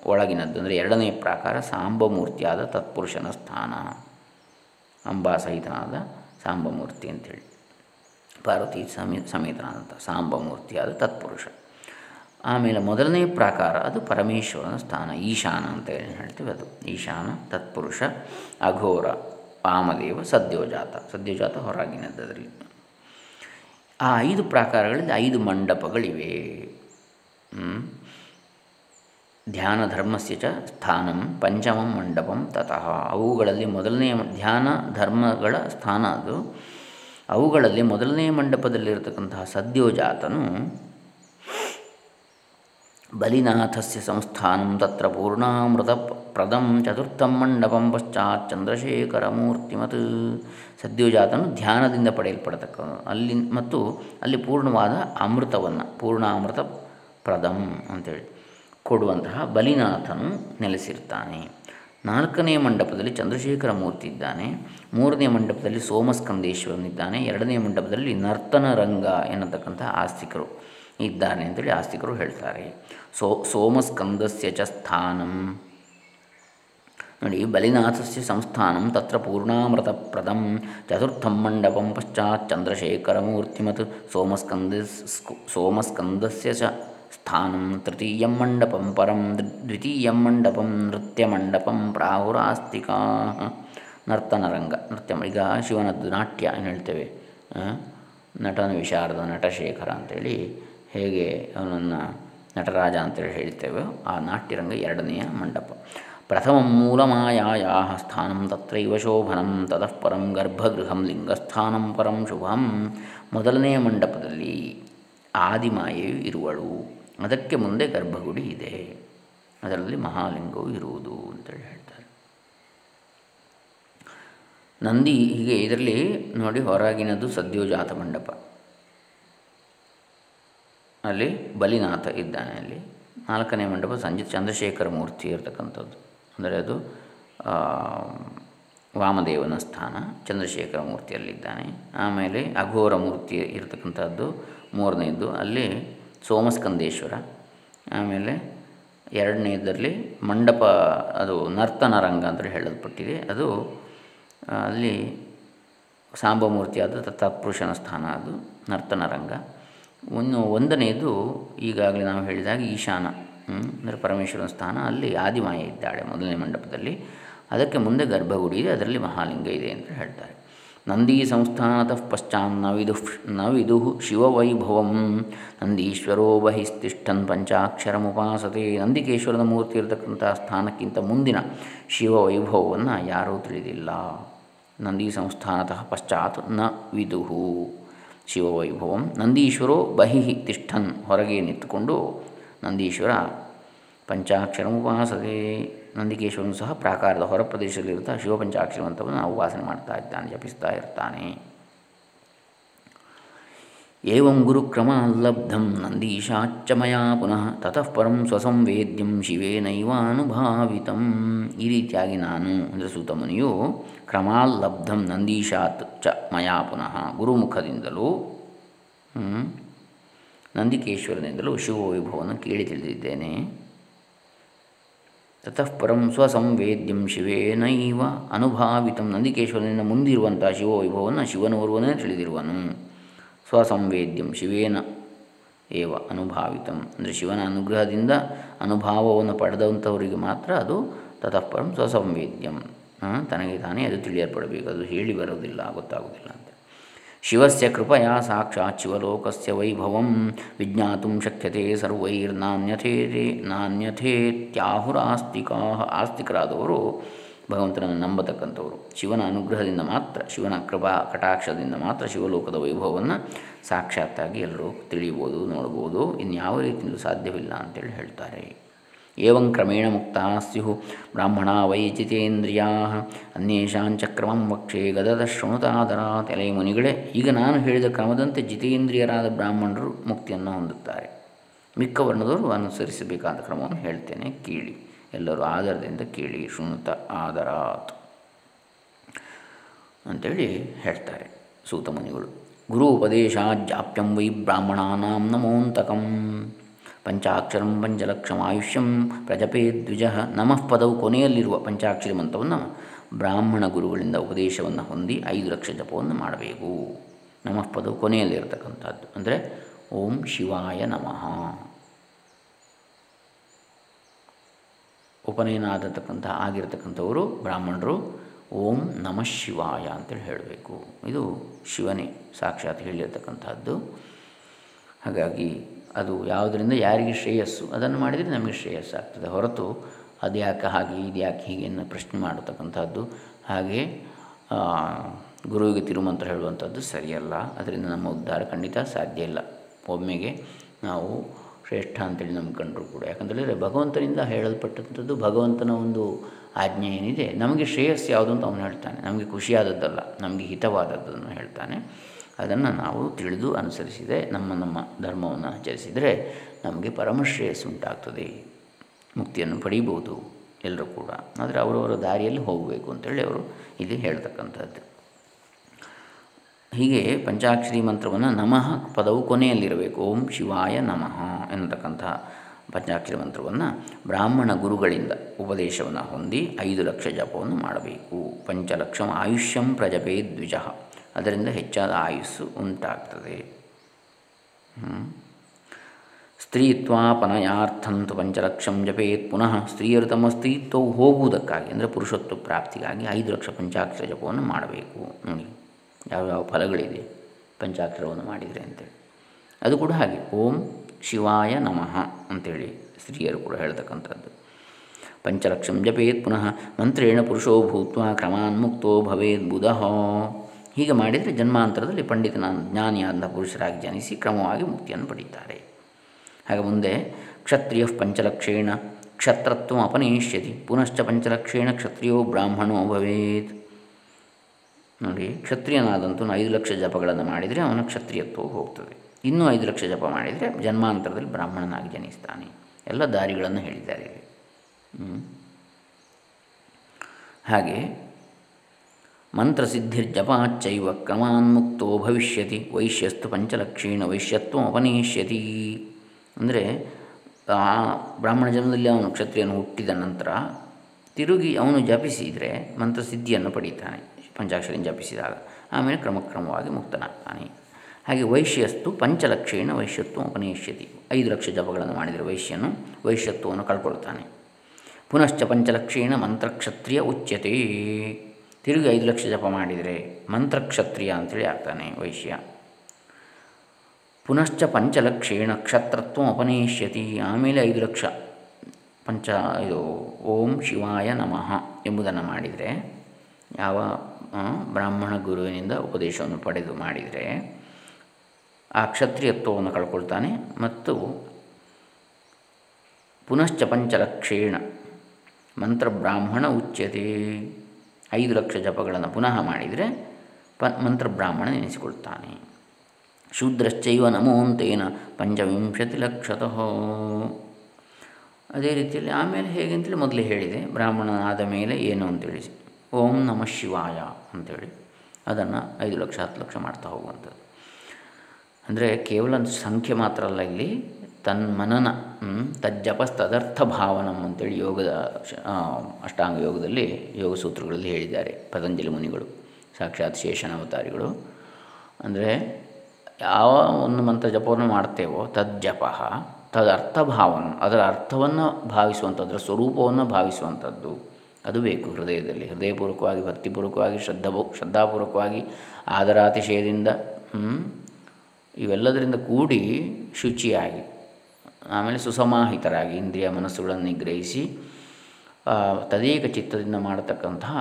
ಒಳಗಿನದ್ದು ಅಂದರೆ ಎರಡನೇ ಪ್ರಾಕಾರ ಸಾಂಬ ಮೂರ್ತಿಯಾದ ತತ್ಪುರುಷನ ಸ್ಥಾನ. ಅಂಬಾ ಸಹಿತನಾದ ಸಾಂಬ ಮೂರ್ತಿ ಅಂತೇಳಿ. ಪಾರ್ವತಿ ಸಮೇ ಸಮೇತನಾದಂಥ ಸಾಂಬ ಮೂರ್ತಿಯಾದ ತತ್ಪುರುಷ. ಆಮೇಲೆ ಮೊದಲನೇ ಪ್ರಾಕಾರ ಅದು ಪರಮೇಶ್ವರನ ಸ್ಥಾನ, ಈಶಾನ ಅಂತ ಏನು ಹೇಳ್ತೀವಿ ಅದು. ಈಶಾನ, ತತ್ಪುರುಷ, ಅಘೋರ, ವಾಮದೇವ, ಸದ್ಯೋಜಾತ. ಸದ್ಯೋಜಾತ ಹೊರಗಿನದ್ದರಲ್ಲಿ ಆ ಐದು ಪ್ರಾಕಾರಗಳಲ್ಲಿ ಐದು ಮಂಡಪಗಳಿವೆ. ಧ್ಯಾನ ಧರ್ಮಸ್ಯ ಚ ಸ್ಥಾನಂ, ಪಂಚಮಂ ಮಂಡಪಂ ತತಃ. ಅವುಗಳಲ್ಲಿ ಮೊದಲನೆಯ ಧ್ಯಾನ ಧರ್ಮಗಳ ಸ್ಥಾನ ಅದು. ಅವುಗಳಲ್ಲಿ ಮೊದಲನೇ ಮಂಡಪದಲ್ಲಿರತಕ್ಕಂತಹ ಸದ್ಯೋಜಾತನು ಬಲಿನಾಥಸ್ಯ ಸಂಸ್ಥಾನಂ ತತ್ರ ಪೂರ್ಣಾಮೃತಪ್ರದಂ ಚತುರ್ಥಂ ಮಂಡಪಂ ಪಶ್ಚಾತ್ ಚಂದ್ರಶೇಖರ ಚಂದ್ರಶೇಖರಮೂರ್ತಿಮತ್ ಸದ್ಯೋಜಾತನು ಧ್ಯಾನದಿಂದ ಪಡೆಯಲ್ಪಡತಕ್ಕ ಅಲ್ಲಿ ಮತ್ತು ಅಲ್ಲಿ ಪೂರ್ಣವಾದ ಅಮೃತವನ್ನು ಪೂರ್ಣಾಮೃತ ಪ್ರದಂ ಅಂತೇಳಿ ಕೊಡುವಂತಹ ಬಲಿನಾಥನು ನೆಲೆಸಿರ್ತಾನೆ. ನಾಲ್ಕನೇ ಮಂಡಪದಲ್ಲಿ ಚಂದ್ರಶೇಖರ ಮೂರ್ತಿ ಇದ್ದಾನೆ. ಮೂರನೇ ಮಂಡಪದಲ್ಲಿ ಸೋಮಸ್ಕಂದೇಶ್ವರನಿದ್ದಾನೆ ಎರಡನೇ ಮಂಡಪದಲ್ಲಿ ನರ್ತನ ರಂಗ ಎನ್ನತಕ್ಕಂಥ ಆಸ್ತಿಕರು. ಇದ್ದಾನೆ ಅಂತೇಳಿ ಆಸ್ತಿಕರು ಹೇಳ್ತಾರೆ. ಸೋ, ಸೋಮಸ್ಕಂದಸ್ಯ ಚ ಸ್ಥಾನಂ. ನೋಡಿ, ಬಲಿನಾಥಸ್ಯ ಸಂಸ್ಥಾನಂ ತತ್ರ ಪೂರ್ಣಾಮೃತಪ್ರದಂ. ಚತುರ್ಥಂ ಮಂಡಪಂ ಪಶ್ಚಾತ್ ಚಂದ್ರಶೇಖರಮೂರ್ತಿಮತ್ ಸೋಮಸ್ಕಂದ ಸೋಮಸ್ಕಂದಸ್ಯ ಚ ಸ್ಥಾನಂ. ತೃತೀಯಂ ಮಂಡಪಂ ಪರಂ ದ್ವಿತೀಯಂ ಮಂಡಪಂ ನೃತ್ಯಮಂಡಪಂ ಪ್ರಾಹುರಾಸ್ತಿಕಾ. ನರ್ತನರಂಗ, ನೃತ್ಯ ಈಗ ಶಿವನದ್ದು ನಾಟ್ಯ ಏನು ಹೇಳ್ತೇವೆ? ನಟನ ವಿಶಾರದ ನಟಶೇಖರ ಅಂತೇಳಿ ಹೇಗೆ ಅವನನ್ನು ನಟರಾಜ ಅಂತೇಳಿ ಹೇಳ್ತೇವೆ ಆ ನಾಟ್ಯರಂಗ ಎರಡನೆಯ ಮಂಡಪ ಪ್ರಥಮ ಮೂಲಮಾಯಾಯಾ ಸ್ಥಾನಂ ತತ್ರೈವ ಶೋಭನಂ, ತತಃ ಪರಂ ಗರ್ಭಗೃಹಂ ಲಿಂಗಸ್ಥಾನಂ ಪರಂ ಶುಭಂ. ಮೊದಲನೆಯ ಮಂಟಪದಲ್ಲಿ ಆದಿಮಾಯೆಯು ಇರುವಳು. ಅದಕ್ಕೆ ಮುಂದೆ ಗರ್ಭಗುಡಿ ಇದೆ. ಅದರಲ್ಲಿ ಮಹಾಲಿಂಗವು ಇರುವುದು ಅಂತೇಳಿ ಹೇಳ್ತಾರೆ. ನಂದಿ ಹೀಗೆ ಇದರಲ್ಲಿ ನೋಡಿ ಹೊರಗಿನದು ಸದ್ಯೋಜಾತ ಮಂಡಪ ಅಲ್ಲಿ ಬಲಿನಾಥ ಇದ್ದಾನೆ ಅಲ್ಲಿ. ನಾಲ್ಕನೇ ಮಂಟಪ ಸಂಜೆ ಚಂದ್ರಶೇಖರ ಮೂರ್ತಿ ಇರತಕ್ಕಂಥದ್ದು. ಅಂದರೆ ಅದು ವಾಮದೇವನ ಸ್ಥಾನ, ಚಂದ್ರಶೇಖರ ಮೂರ್ತಿಯಲ್ಲಿದ್ದಾನೆ. ಆಮೇಲೆ ಅಘೋರ ಮೂರ್ತಿ ಇರತಕ್ಕಂಥದ್ದು ಮೂರನೇದ್ದು ಅಲ್ಲಿ ಸೋಮಸ್ಕಂದೇಶ್ವರ, ಆಮೇಲೆ ಎರಡನೇದರಲ್ಲಿ ಮಂಡಪ, ಅದು ನರ್ತನ ರಂಗ ಅಂತ ಹೇಳಲ್ಪಟ್ಟಿದೆ. ಅದು, ಅಲ್ಲಿ ಸಾಂಬಮೂರ್ತಿಯಾದ ತತ್ಪುರುಷನ ಸ್ಥಾನ, ಅದು ನರ್ತನ ರಂಗ ಒಂದು ಒಂದನೆಯದು ಈಗಾಗಲೇ ನಾವು ಹೇಳಿದಾಗ ಈಶಾನ ಅಂದರೆ ಪರಮೇಶ್ವರನ ಸ್ಥಾನ. ಅಲ್ಲಿ ಆದಿಮಾಯ ಇದ್ದಾಳೆ ಮೊದಲನೇ ಮಂಟಪದಲ್ಲಿ. ಅದಕ್ಕೆ ಮುಂದೆ ಗರ್ಭಗುಡಿ ಇದೆ, ಅದರಲ್ಲಿ ಮಹಾಲಿಂಗ ಇದೆ ಅಂತ ಹೇಳ್ತಾರೆ. ನಂದಿ ಸಂಸ್ಥಾನತಃ ಪಶ್ಚಾನ್ ನವಿದು ನವಿದು ಶಿವವೈಭವಂ. ನಂದೀಶ್ವರೋ ಬಹಿಸ್ತಿಷ್ಠನ್ ಪಂಚಾಕ್ಷರಮುಪಾಸತೆ. ನಂದಿಕೇಶ್ವರನ ಮೂರ್ತಿ ಇರತಕ್ಕಂಥ ಸ್ಥಾನಕ್ಕಿಂತ ಮುಂದಿನ ಶಿವವೈಭವವನ್ನು ಯಾರೂ ತಿಳಿದಿಲ್ಲ. ನಂದಿ ಸಂಸ್ಥಾನತಃ ಪಶ್ಚಾತ್ನ ವಿದುಹು ಶಿವವೈಭವಂ. ನಂದೀಶ್ವರೋ ಬಹಿ ತಿಷ್ಠನ್. ಹೊರಗೆ ನಿಂತುಕೊಂಡು ನಂದೀಶ್ವರ ಪಂಚಾಕ್ಷರ ಉಪಾಸದೆ ನಂದಿಕೇಶ್ವರನು ಸಹ ಪ್ರಾಕಾರದ ಹೊರ ಪ್ರದೇಶದಲ್ಲಿರುತ್ತಾ ಶಿವ ಪಂಚಾಕ್ಷರವಂತವನ್ನು ಉಪಾಸನೆ ಮಾಡ್ತಾ ಇದ್ದಾನೆ, ಜಪಿಸ್ತಾ ಇರ್ತಾನೆ. ಏವಂ ಗುರುಕ್ರಮಾಲ್ಲಬ್ಧಂ ನಂದೀಶಾಚ್ಚ ಮಯಾ ಪುನಃ ತತಃ ಪರಂ ಸ್ವಸಂವೇದ್ಯಂ ಶಿವೇನೈವಾನುಭಾವಿತಂ ಈ ರೀತಿಯಾಗಿ ನಾನು ಅಂದರೆ ಸೂತಮುನಿಯು ಕ್ರಮಾಲ್ಲಬ್ಧಂ ನಂದೀಶಾತ್ ಚ ಮಯಾ ಪುನಃ ಗುರುಮುಖದಿಂದಲೂ ನಂದಿಕೇಶ್ವರನಿಂದಲೂ ಶಿವವೈಭವವನ್ನು ಕೇಳಿ ತಿಳಿದಿದ್ದೇನೆ. ತತಃ ಪರಂ ಸ್ವಸಂವೇದ್ಯಂ ಶಿವೇನೈವ ಅನುಭಾವಿತಂ. ನಂದಿಕೇಶ್ವರನಿಂದ ಮುಂದಿರುವಂಥ ಶಿವವೈಭವವನ್ನು ಶಿವನೋರ್ವನೇ ತಿಳಿದಿರುವನು. ಸ್ವಸಂವೇದ್ಯಂ ಶಿವೇನ ಏವ ಅನುಭಾವಿತಂ. ಅಂದರೆ ಶಿವನ ಅನುಗ್ರಹದಿಂದ ಅನುಭಾವವನ್ನು ಪಡೆದಂಥವರಿಗೆ ಮಾತ್ರ ಅದು ತತಃಪರಂ ಸ್ವಸಂವೇದ್ಯಂ. ತನಗೆ ತಾನೇ ಅದು ತಿಳಿಯಲ್ಪಡಬೇಕು. ಅದು ಹೇಳಿ ಬರೋದಿಲ್ಲ ಗೊತ್ತಾಗೋದಿಲ್ಲ ಅಂತ. ಶಿವಸ್ಯ ಕೃಪಯಾ ಸಾಕ್ಷಾತ್ ಶಿವಲೋಕಸ ವೈಭವಂ ವಿಜ್ಞಾತು ಶಕ್ಯತೆ ಸರ್ವೈರ್ನಾನ್ಯಥೇ ನಾನ್ಯಥೇತ್ಯಾಹುರಾಸ್ತಿಕಾ ಆಸ್ತಿಕರಾದವರು ಭಗವಂತನನ್ನು ನಂಬತಕ್ಕಂಥವರು. ಶಿವನ ಅನುಗ್ರಹದಿಂದ ಮಾತ್ರ, ಶಿವನ ಕೃಪಾ ಕಟಾಕ್ಷದಿಂದ ಮಾತ್ರ ಶಿವಲೋಕದ ವೈಭವವನ್ನು ಸಾಕ್ಷಾತ್ತಾಗಿ ಎಲ್ಲರೂ ತಿಳಿಬೋದು, ನೋಡ್ಬೋದು. ಇನ್ಯಾವ ರೀತಿಯಲ್ಲೂ ಸಾಧ್ಯವಿಲ್ಲ ಅಂತೇಳಿ ಹೇಳ್ತಾರೆ. ಏವಂ ಕ್ರಮೇಣ ಮುಕ್ತ ಸ್ಯು ಬ್ರಾಹ್ಮಣ ವೈ ಜಿತೇಂದ್ರಿಯಾ ಅನ್ಯೇಷಾಂಚಕ್ರಮಂ ವಕ್ಷೆ ಗದದ ಶೃಣುತಾದರ ತಲೆ ಮುನಿಗಳೇ, ಈಗ ನಾನು ಹೇಳಿದ ಕ್ರಮದಂತೆ ಜಿತೇಂದ್ರಿಯರಾದ ಬ್ರಾಹ್ಮಣರು ಮುಕ್ತಿಯನ್ನು ಹೊಂದುತ್ತಾರೆ. ಮಿಕ್ಕ ವರ್ಣದವರು ಅನುಸರಿಸಬೇಕಾದ ಕ್ರಮವನ್ನು ಹೇಳ್ತೇನೆ, ಕೇಳಿ. ಎಲ್ಲರೂ ಆಧಾರದಿಂದ ಕೇಳಿ ಶೃಣುತ ಆದರಾತ್ ಅಂಥೇಳಿ ಹೇಳ್ತಾರೆ ಸೂತ ಮುನಿಗಳು. ಗುರು ಉಪದೇಶಾಜ್ಯಾಪ್ಯಂ ವೈ ಬ್ರಾಹ್ಮಣಾನಾಂ ನಮೋಂತಕಂ. ಪಂಚಾಕ್ಷರಂ ಪಂಚಲಕ್ಷಂ ಆಯುಷ್ಯಂ ಪ್ರಜಪೇ ದ್ವಿಜ ನಮಃ ಪದವು ಕೊನೆಯಲ್ಲಿರುವ ಪಂಚಾಕ್ಷರಿ ಮಂತ್ರವನ್ನು ಬ್ರಾಹ್ಮಣ ಗುರುಗಳಿಂದ ಉಪದೇಶವನ್ನು ಹೊಂದಿ ಐದು ಲಕ್ಷ ಜಪವನ್ನು ಮಾಡಬೇಕು. ನಮಃ ಪದವು ಕೊನೆಯಲ್ಲಿರತಕ್ಕಂಥದ್ದು. ಅಂದರೆ ಓಂ ಶಿವಾಯ ನಮಃ. ಉಪನಯನ ಆದತಕ್ಕಂಥ ಆಗಿರತಕ್ಕಂಥವರು ಬ್ರಾಹ್ಮಣರು. ಓಂ ನಮಃ ಶಿವಾಯ ಅಂತೇಳಿ ಹೇಳಬೇಕು. ಇದು ಶಿವನೇ ಸಾಕ್ಷಾತ್ ಹೇಳಿರ್ತಕ್ಕಂಥದ್ದು. ಹಾಗಾಗಿ ಅದು ಯಾವುದರಿಂದ ಯಾರಿಗೆ ಶ್ರೇಯಸ್ಸು? ಅದನ್ನು ಮಾಡಿದರೆ ನಮಗೆ ಶ್ರೇಯಸ್ಸಾಗ್ತದೆ. ಹೊರತು ಅದು ಯಾಕೆ ಹಾಗೆ ಇದು ಯಾಕೆ ಹೀಗೆ ಅನ್ನೋ ಪ್ರಶ್ನೆ ಮಾಡತಕ್ಕಂಥದ್ದು. ಹಾಗೆ ಗುರುವಿಗೆ ತಿರುಮಂತ್ರ ಹೇಳುವಂಥದ್ದು ಸರಿಯಲ್ಲ. ಅದರಿಂದ ನಮ್ಮ ಉದ್ಧಾರ ಖಂಡಿತ ಸಾಧ್ಯ ಇಲ್ಲ. ಒಮ್ಮೆಗೆ ನಾವು ಶ್ರೇಷ್ಠ ಅಂತೇಳಿ ನಂಬ್ಕೊಂಡ್ರು ಕೂಡ. ಯಾಕಂತೇಳಿದರೆ ಭಗವಂತನಿಂದ ಹೇಳಲ್ಪಟ್ಟಂಥದ್ದು ಭಗವಂತನ ಒಂದು ಆಜ್ಞೆ ಏನಿದೆ, ನಮಗೆ ಶ್ರೇಯಸ್ಸು ಯಾವುದು ಅಂತ ಅವನು ಹೇಳ್ತಾನೆ. ನಮಗೆ ಖುಷಿಯಾದದ್ದಲ್ಲ, ನಮಗೆ ಹಿತವಾದದ್ದನ್ನು ಹೇಳ್ತಾನೆ. ಅದನ್ನು ನಾವು ತಿಳಿದು ಅನುಸರಿಸಿದರೆ, ನಮ್ಮ ನಮ್ಮ ಧರ್ಮವನ್ನು ಆಚರಿಸಿದರೆ ನಮಗೆ ಪರಮಶ್ರೇಯಸ್ಸು ಉಂಟಾಗ್ತದೆ. ಮುಕ್ತಿಯನ್ನು ಪಡೀಬೋದು ಎಲ್ಲರೂ ಕೂಡ. ಆದರೆ ಅವರವರ ದಾರಿಯಲ್ಲಿ ಹೋಗಬೇಕು ಅಂತೇಳಿ ಅವರು ಇಲ್ಲಿ ಹೇಳ್ತಕ್ಕಂಥದ್ದು. ಹೀಗೆ ಪಂಚಾಕ್ಷರಿ ಮಂತ್ರವನ್ನು ನಮಃ ಪದವು ಕೊನೆಯಲ್ಲಿರಬೇಕು. ಓಂ ಶಿವಾಯ ನಮಃ ಎನ್ನತಕ್ಕಂತಹ ಪಂಚಾಕ್ಷರಿ ಮಂತ್ರವನ್ನು ಬ್ರಾಹ್ಮಣ ಗುರುಗಳಿಂದ ಉಪದೇಶವನ್ನು ಹೊಂದಿ ಐದು ಲಕ್ಷ ಜಪವನ್ನು ಮಾಡಬೇಕು. ಪಂಚಲಕ್ಷ ಆಯುಷ್ಯಂ ಪ್ರಜಪೇ ದ್ವಿಜ. ಅದರಿಂದ ಹೆಚ್ಚಾದ ಆಯುಸ್ಸು ಉಂಟಾಗ್ತದೆ. ಸ್ತ್ರೀತ್ವಾಪನಯಾರ್ಥಂತು ಪಂಚಲಕ್ಷಂ ಜಪೇತ್ ಪುನಃ ಸ್ತ್ರೀಯರು ತಮ್ಮ ಸ್ತ್ರೀತ್ವವು ಹೋಗುವುದಕ್ಕಾಗಿ, ಅಂದರೆ ಪುರುಷತ್ವ ಪ್ರಾಪ್ತಿಗಾಗಿ ಐದು ಲಕ್ಷ ಪಂಚಾಕ್ಷರ ಜಪವನ್ನು ಮಾಡಬೇಕು. ನೋಡಿ. ಯಾವ್ಯಾವ ಫಲಗಳಿದೆ, ಪಂಚಾಕ್ಷರವನ್ನು ಮಾಡಿದರೆ ಅಂತೇಳಿ. ಅದು ಕೂಡ ಹಾಗೆ, ಓಂ ಶಿವಾಯ ನಮಃ ಅಂತೇಳಿ ಸ್ತ್ರೀಯರು ಕೂಡ ಹೇಳ್ತಕ್ಕಂಥದ್ದು. ಪಂಚಲಕ್ಷಂ ಜಪೇತ್ ಪುನಃ ಮಂತ್ರೇಣ ಪುರುಷೋ ಭೂತ್ವ ಕ್ರಮಾನ್ ಮುಕ್ತೋ ಭವೇದ್ ಬುಧ. ಹೀಗೆ ಮಾಡಿದರೆ ಜನ್ಮಾಂತರದಲ್ಲಿ ಪಂಡಿತನ ಜ್ಞಾನಿಯಾದ ಪುರುಷರಾಗಿ ಜನಿಸಿ ಕ್ರಮವಾಗಿ ಮುಕ್ತಿಯನ್ನು ಪಡೀತಾರೆ. ಹಾಗೆ ಮುಂದೆ, ಕ್ಷತ್ರಿಯ ಪಂಚಲಕ್ಷೇಣ ಕ್ಷತ್ರತ್ವ ಅಪನೇಷ್ಯತಿ ಪುನಶ್ಚ ಪಂಚಲಕ್ಷೇಣ, ಕ್ಷತ್ರಿಯೋ ಬ್ರಾಹ್ಮಣೋ ಭವೇತ್. ನೋಡಿ ಕ್ಷತ್ರಿಯನಾದಂತೂ ಐದು ಲಕ್ಷ ಜಪಗಳನ್ನು ಮಾಡಿದರೆ ಅವನ ಕ್ಷತ್ರಿಯತ್ವವು ಹೋಗ್ತದೆ. ಇನ್ನೂ ಐದು ಲಕ್ಷ ಜಪ ಮಾಡಿದರೆ ಜನ್ಮಾಂತರದಲ್ಲಿ ಬ್ರಾಹ್ಮಣನಾಗಿ ಜನಿಸ್ತಾನೆ. ಎಲ್ಲ ದಾರಿಗಳನ್ನು ಹೇಳಿದ್ದಾರೆ ಹಾಗೆ ಮಂತ್ರಸಿದ್ಧಿರ್ಜಪಾಚ್ಚೈವ ಕ್ರಮಾನ್ಮುಕ್ತೋ ಭವಿಷ್ಯತಿ, ವೈಶ್ಯಸ್ತು ಪಂಚಲಕ್ಷೀಣ ವೈಶ್ಯತ್ವ ಅಪನೇಷ್ಯತಿ. ಅಂದರೆ, ಆ ಬ್ರಾಹ್ಮಣ ಜನ್ಮದಲ್ಲಿ ಅವನು ಕ್ಷತ್ರಿಯನ್ನು ಹುಟ್ಟಿದ ನಂತರ ತಿರುಗಿ ಅವನು ಜಪಿಸಿದರೆ ಮಂತ್ರಸಿದ್ಧಿಯನ್ನು ಪಡೀತಾನೆ. ಪಂಚಾಕ್ಷರಿ ಜಪಿಸಿದಾಗ ಆಮೇಲೆ ಕ್ರಮಕ್ರಮವಾಗಿ ಮುಕ್ತನಾಗ್ತಾನೆ ಹಾಗೆ ವೈಶ್ಯಸ್ತು ಪಂಚಲಕ್ಷೇಣ ವೈಶ್ಯತ್ವ ಉಪನಿಷ್ಯತಿ ಐದು ಲಕ್ಷ ಜಪಗಳನ್ನು ಮಾಡಿದರೆ ವೈಶ್ಯನು ವೈಶ್ಯತ್ವವನ್ನು ಕಳ್ಕೊಳ್ತಾನೆ ಪುನಶ್ಚ ಪಂಚಲಕ್ಷೇಣ ಮಂತ್ರಕ್ಷತ್ರಿಯ ಉಚ್ಯತೆ. ತಿರುಗಿ ಐದು ಲಕ್ಷ ಜಪ ಮಾಡಿದರೆ ಮಂತ್ರಕ್ಷತ್ರಿಯ ಅಂಥೇಳಿ ಆಗ್ತಾನೆ ವೈಶ್ಯ. ಪುನಶ್ಚ ಪಂಚಲಕ್ಷೇಣ ಕ್ಷತ್ರತ್ವ ಉಪನೇಷ್ಯತಿ ಆಮೇಲೆ ಐದು ಲಕ್ಷ ಪಂಚ ಇದು ಓಂ ಶಿವಾಯ ನಮಃ ಎಂಬುದನ್ನು ಮಾಡಿದರೆ ಯಾವ ಬ್ರಾಹ್ಮಣ ಗುರುವಿನಿಂದ ಉಪದೇಶವನ್ನು ಪಡೆದು ಮಾಡಿದರೆ ಆ ಕ್ಷತ್ರಿಯತ್ವವನ್ನು ಕಳ್ಕೊಳ್ತಾನೆ ಮತ್ತು ಪುನಶ್ಚ ಪಂಚಲಕ್ಷೇಣ ಮಂತ್ರ ಬ್ರಾಹ್ಮಣ ಉಚ್ಯತೆ. ಐದು ಲಕ್ಷ ಜಪಗಳನ್ನು ಪುನಃ ಮಾಡಿದರೆ ಪ, ಮಂತ್ರ ಬ್ರಾಹ್ಮಣ ನೆನೆಸಿಕೊಳ್ತಾನೆ. ಶೂದ್ರಶ್ಚೈವ ನಮೋಂತೇನ ಪಂಚವಿಂಶತಿ ಲಕ್ಷತಃ. ಅದೇ ರೀತಿಯಲ್ಲಿ ಆಮೇಲೆ ಹೇಗೆ ಅಂತೇಳಿ ಮೊದಲೇ ಹೇಳಿದೆ. ಬ್ರಾಹ್ಮಣ ಆದ ಮೇಲೆ ಏನು ಅಂತೇಳಿ ಓಂ ನಮಃ ಶಿವಾಯ ಅಂಥೇಳಿ ಅದನ್ನು ಐದು ಲಕ್ಷ, ಹತ್ತು ಲಕ್ಷ ಮಾಡ್ತಾ ಹೋಗುವಂಥದ್ದು. ಅಂದರೆ ಕೇವಲ ಸಂಖ್ಯೆ ಮಾತ್ರ ಅಲ್ಲ ಇಲ್ಲಿ, ತನ್ಮನನ ತಜ್ಜಪಸ್ತದರ್ಥ ಭಾವನಂ ಅಂತೇಳಿ ಯೋಗದ ಅಷ್ಟಾಂಗ ಯೋಗದಲ್ಲಿ ಯೋಗ ಸೂತ್ರಗಳಲ್ಲಿ ಹೇಳಿದ್ದಾರೆ ಪತಂಜಲಿ ಮುನಿಗಳು, ಸಾಕ್ಷಾತ್ ಶೇಷನಾವತಾರಿಗಳು ಅಂದರೆ ಯಾವ ಒಂದು ಮಂತ್ರ ಜಪವನ್ನು ಮಾಡ್ತೇವೋ ತಜ್ಜಪ, ತದರ್ಥ ಭಾವನ, ಅದರ ಅರ್ಥವನ್ನು ಭಾವಿಸುವಂಥದ್ದು ಸ್ವರೂಪವನ್ನು ಭಾವಿಸುವಂಥದ್ದು. ಅದು ಬೇಕು ಹೃದಯದಲ್ಲಿ. ಹೃದಯಪೂರ್ವಕವಾಗಿ, ಭಕ್ತಿಪೂರ್ವಕವಾಗಿ ಶ್ರದ್ಧಾ ಶ್ರದ್ಧಾಪೂರ್ವಕವಾಗಿ, ಆದರಾತಿಶಯದಿಂದ ಇವೆಲ್ಲದರಿಂದ ಕೂಡಿ ಶುಚಿಯಾಗಿ, ಆಮೇಲೆ ಸುಸಮಾಹಿತರಾಗಿ ಇಂದ್ರಿಯ ಮನಸ್ಸುಗಳನ್ನು ನಿಗ್ರಹಿಸಿ ತದೇಕ ಚಿತ್ತದಿಂದ ಮಾಡತಕ್ಕಂತಹ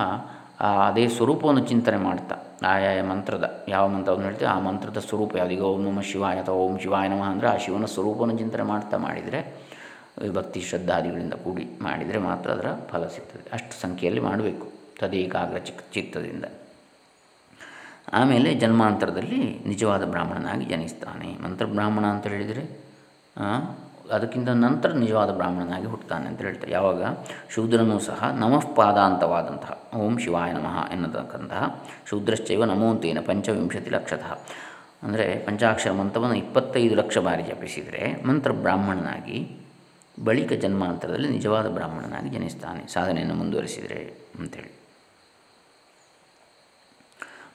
ಅದೇ ಸ್ವರೂಪವನ್ನು ಚಿಂತನೆ ಮಾಡ್ತಾ, ಆಯಾಯ ಮಂತ್ರದ, ಯಾವ ಮಂತ್ರವನ್ನು ಹೇಳ್ತೀವಿ ಆ ಮಂತ್ರದ ಸ್ವರೂಪ ಯಾವುದೀಗ ಓಂ ನಮ ಶಿವಾಯ ಅಥವಾ ಓಂ ಶಿವಾಯ ನಮಃ ಅಂದರೆ ಆ ಶಿವನ ಸ್ವರೂಪವನ್ನು ಚಿಂತನೆ ಮಾಡ್ತಾ ಮಾಡಿದರೆ ಭಕ್ತಿ ಶ್ರದ್ಧಾದಿಗಳಿಂದ ಕೂಡಿ ಮಾಡಿದರೆ ಮಾತ್ರ ಅದರ ಫಲ ಸಿಗ್ತದೆ. ಅಷ್ಟು ಸಂಖ್ಯೆಯಲ್ಲಿ ಮಾಡಬೇಕು ತದೇಕಾಗ್ರ ಚಿಕ್ ಚಿತ್ತದಿಂದ. ಆಮೇಲೆ ಜನ್ಮಾಂತರದಲ್ಲಿ ನಿಜವಾದ ಬ್ರಾಹ್ಮಣನಾಗಿ ಜನಿಸ್ತಾನೆ. ಮಂತ್ರ ಬ್ರಾಹ್ಮಣ ಅಂತ ಹೇಳಿದರೆ ಅದಕ್ಕಿಂತ ನಂತರ ನಿಜವಾದ ಬ್ರಾಹ್ಮಣನಾಗಿ ಹುಟ್ಟುತ್ತಾನೆ ಅಂತ ಹೇಳ್ತಾರೆ. ಯಾವಾಗ? ಶೂದ್ರನೂ ಸಹ ನಮಃಪಾದಾಂತವಾದಂತಹ ಓಂ ಶಿವಾಯ ನಮಃ ಎನ್ನತಕ್ಕಂತಹ ಶೂದ್ರಶ್ಚೈವ ನಮೋಂತೇನ ಪಂಚವಿಂಶತಿ ಲಕ್ಷತಃ. ಅಂದರೆ ಪಂಚಾಕ್ಷರ ಮಂತ್ರವನ್ನು ಇಪ್ಪತ್ತೈದು ಲಕ್ಷ ಬಾರಿ ಜಪಿಸಿದರೆ ಮಂತ್ರ ಬ್ರಾಹ್ಮಣನಾಗಿ ಬಳಿಕ ಜನ್ಮಾಂತರದಲ್ಲಿ ನಿಜವಾದ ಬ್ರಾಹ್ಮಣನಾಗಿ ಜನಿಸ್ತಾನೆ. ಸಾಧನೆಯನ್ನು ಮುಂದುವರಿಸಿದರೆ ಅಂಥೇಳಿ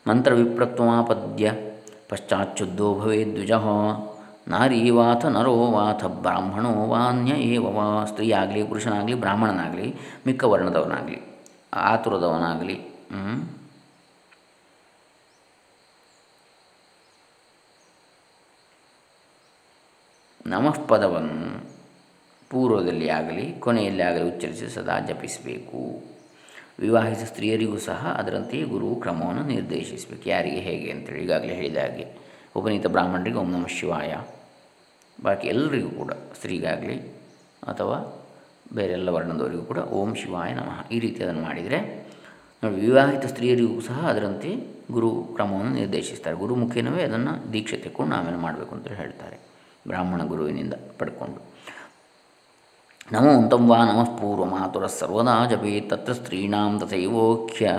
ಮಂತ್ರವಿಪ್ರತ್ವಮಾಪದ್ಯ ಪಶ್ಚಾಚ್ಯುದ್ಧೋ ಭವೇ ದ್ವಿಜ. ನಾರೀವಾಥ ನರೋ ವಾಥ ಬ್ರಾಹ್ಮಣೋ ವಾನ್ಯ ಏವವಾ ಸ್ತ್ರೀ ಆಗಲಿ ಪುರುಷನಾಗಲಿ, ಬ್ರಾಹ್ಮಣನಾಗಲಿ ಮಿಕ್ಕ ವರ್ಣದವನಾಗಲಿ ಆತುರದವನಾಗಲಿ ನಮಃ ಪದವನ್ನು ಪೂರ್ವದಲ್ಲಿ ಆಗಲಿ, ಕೊನೆಯಲ್ಲಿ ಆಗಲಿ ಉಚ್ಚರಿಸಿ ಸದಾ ಜಪಿಸಬೇಕು. ವಿವಾಹಿತ ಸ್ತ್ರೀಯರಿಗೂ ಸಹ ಅದರಂತೆಯೇ ಗುರು ಕ್ರಮವನ್ನು ನಿರ್ದೇಶಿಸಬೇಕು. ಯಾರಿಗೆ, ಹೇಗೆ ಅಂತೇಳಿ ಈಗಾಗಲೇ ಹೇಳಿದ ಹಾಗೆ ಉಪನೀತ ಬ್ರಾಹ್ಮಣರಿಗೆ ಓಂ ನಮಃ ಶಿವಾಯ. ಬಾಕಿ ಎಲ್ಲರಿಗೂ ಕೂಡ, ಸ್ತ್ರೀಗಾಗಲಿ ಅಥವಾ ಬೇರೆಲ್ಲ ವರ್ಣದವರಿಗೂ ಕೂಡ ಓಂ ಶಿವಾಯ ನಮಃ. ಈ ರೀತಿ ಅದನ್ನು ಮಾಡಿದರೆ, ನೋಡಿ, ವಿವಾಹಿತ ಸ್ತ್ರೀಯರಿಗೂ ಸಹ ಅದರಂತೆ ಗುರು ಕ್ರಮವನ್ನು ನಿರ್ದೇಶಿಸ್ತಾರೆ. ಗುರು ಮುಖೇನವೇ ಅದನ್ನು ದೀಕ್ಷೆ ತೆಕ್ಕೊಂಡು ಆಮೇಲೆ ಮಾಡಬೇಕು ಅಂತ ಹೇಳ್ತಾರೆ. ಬ್ರಾಹ್ಮಣ ಗುರುವಿನಿಂದ ಪಡ್ಕೊಂಡು. ನಮೋ ಅಂತಂ ವಾ ನಮಃ ಪೂರ್ವಮಾತುರ ಸರ್ವದಾ ಜಪೇ ತತ್ರ ಸ್ತ್ರೀಣಾಂ ತಥೈವೋಖ್ಯ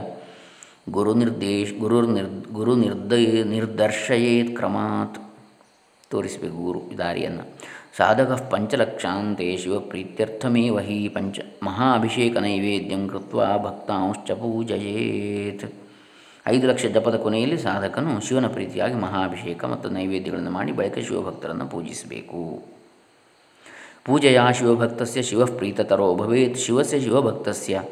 ಗುರುನಿರ್ದೇಶ ಗುರುರ್ನಿರ್ ಗುರು ನಿರ್ದಯ ನಿರ್ದರ್ಶಯೇತ್ ಕ್ರಮಾತ್ ತೋರಿಸಬೇಕು ಗುರು ದಾರಿಯನ್ನು. ಸಾಧಕ ಪಂಚಲಕ್ಷಾಂತೆ ಶಿವಪ್ರೀತ್ಯರ್ಥಮೇವ ವಹಿ ಪಂಚ ಮಹಾಭಿಷೇಕ ನೈವೇದ್ಯಂ ಕೃತ್ವ ಭಕ್ತಾಂಶ್ಚ ಪೂಜಯೇತ್. ಐದು ಲಕ್ಷ ಜಪದ ಕೊನೆಯಲ್ಲಿ ಸಾಧಕನು ಶಿವನ ಪ್ರೀತಿಯಾಗಿ ಮಹಾಭಿಷೇಕ ಮತ್ತು ನೈವೇದ್ಯಗಳನ್ನು ಮಾಡಿ ಬಳಿಕ ಶಿವಭಕ್ತರನ್ನು ಪೂಜಿಸಬೇಕು. ಪೂಜೆಯ ಶಿವಭಕ್ತಸ್ಯ ಶಿವ ಪ್ರೀತತರೋ ಭವೇತ್ ಶಿವಸ್ಯ ಶಿವಭಕ್ತಸ್ಯ.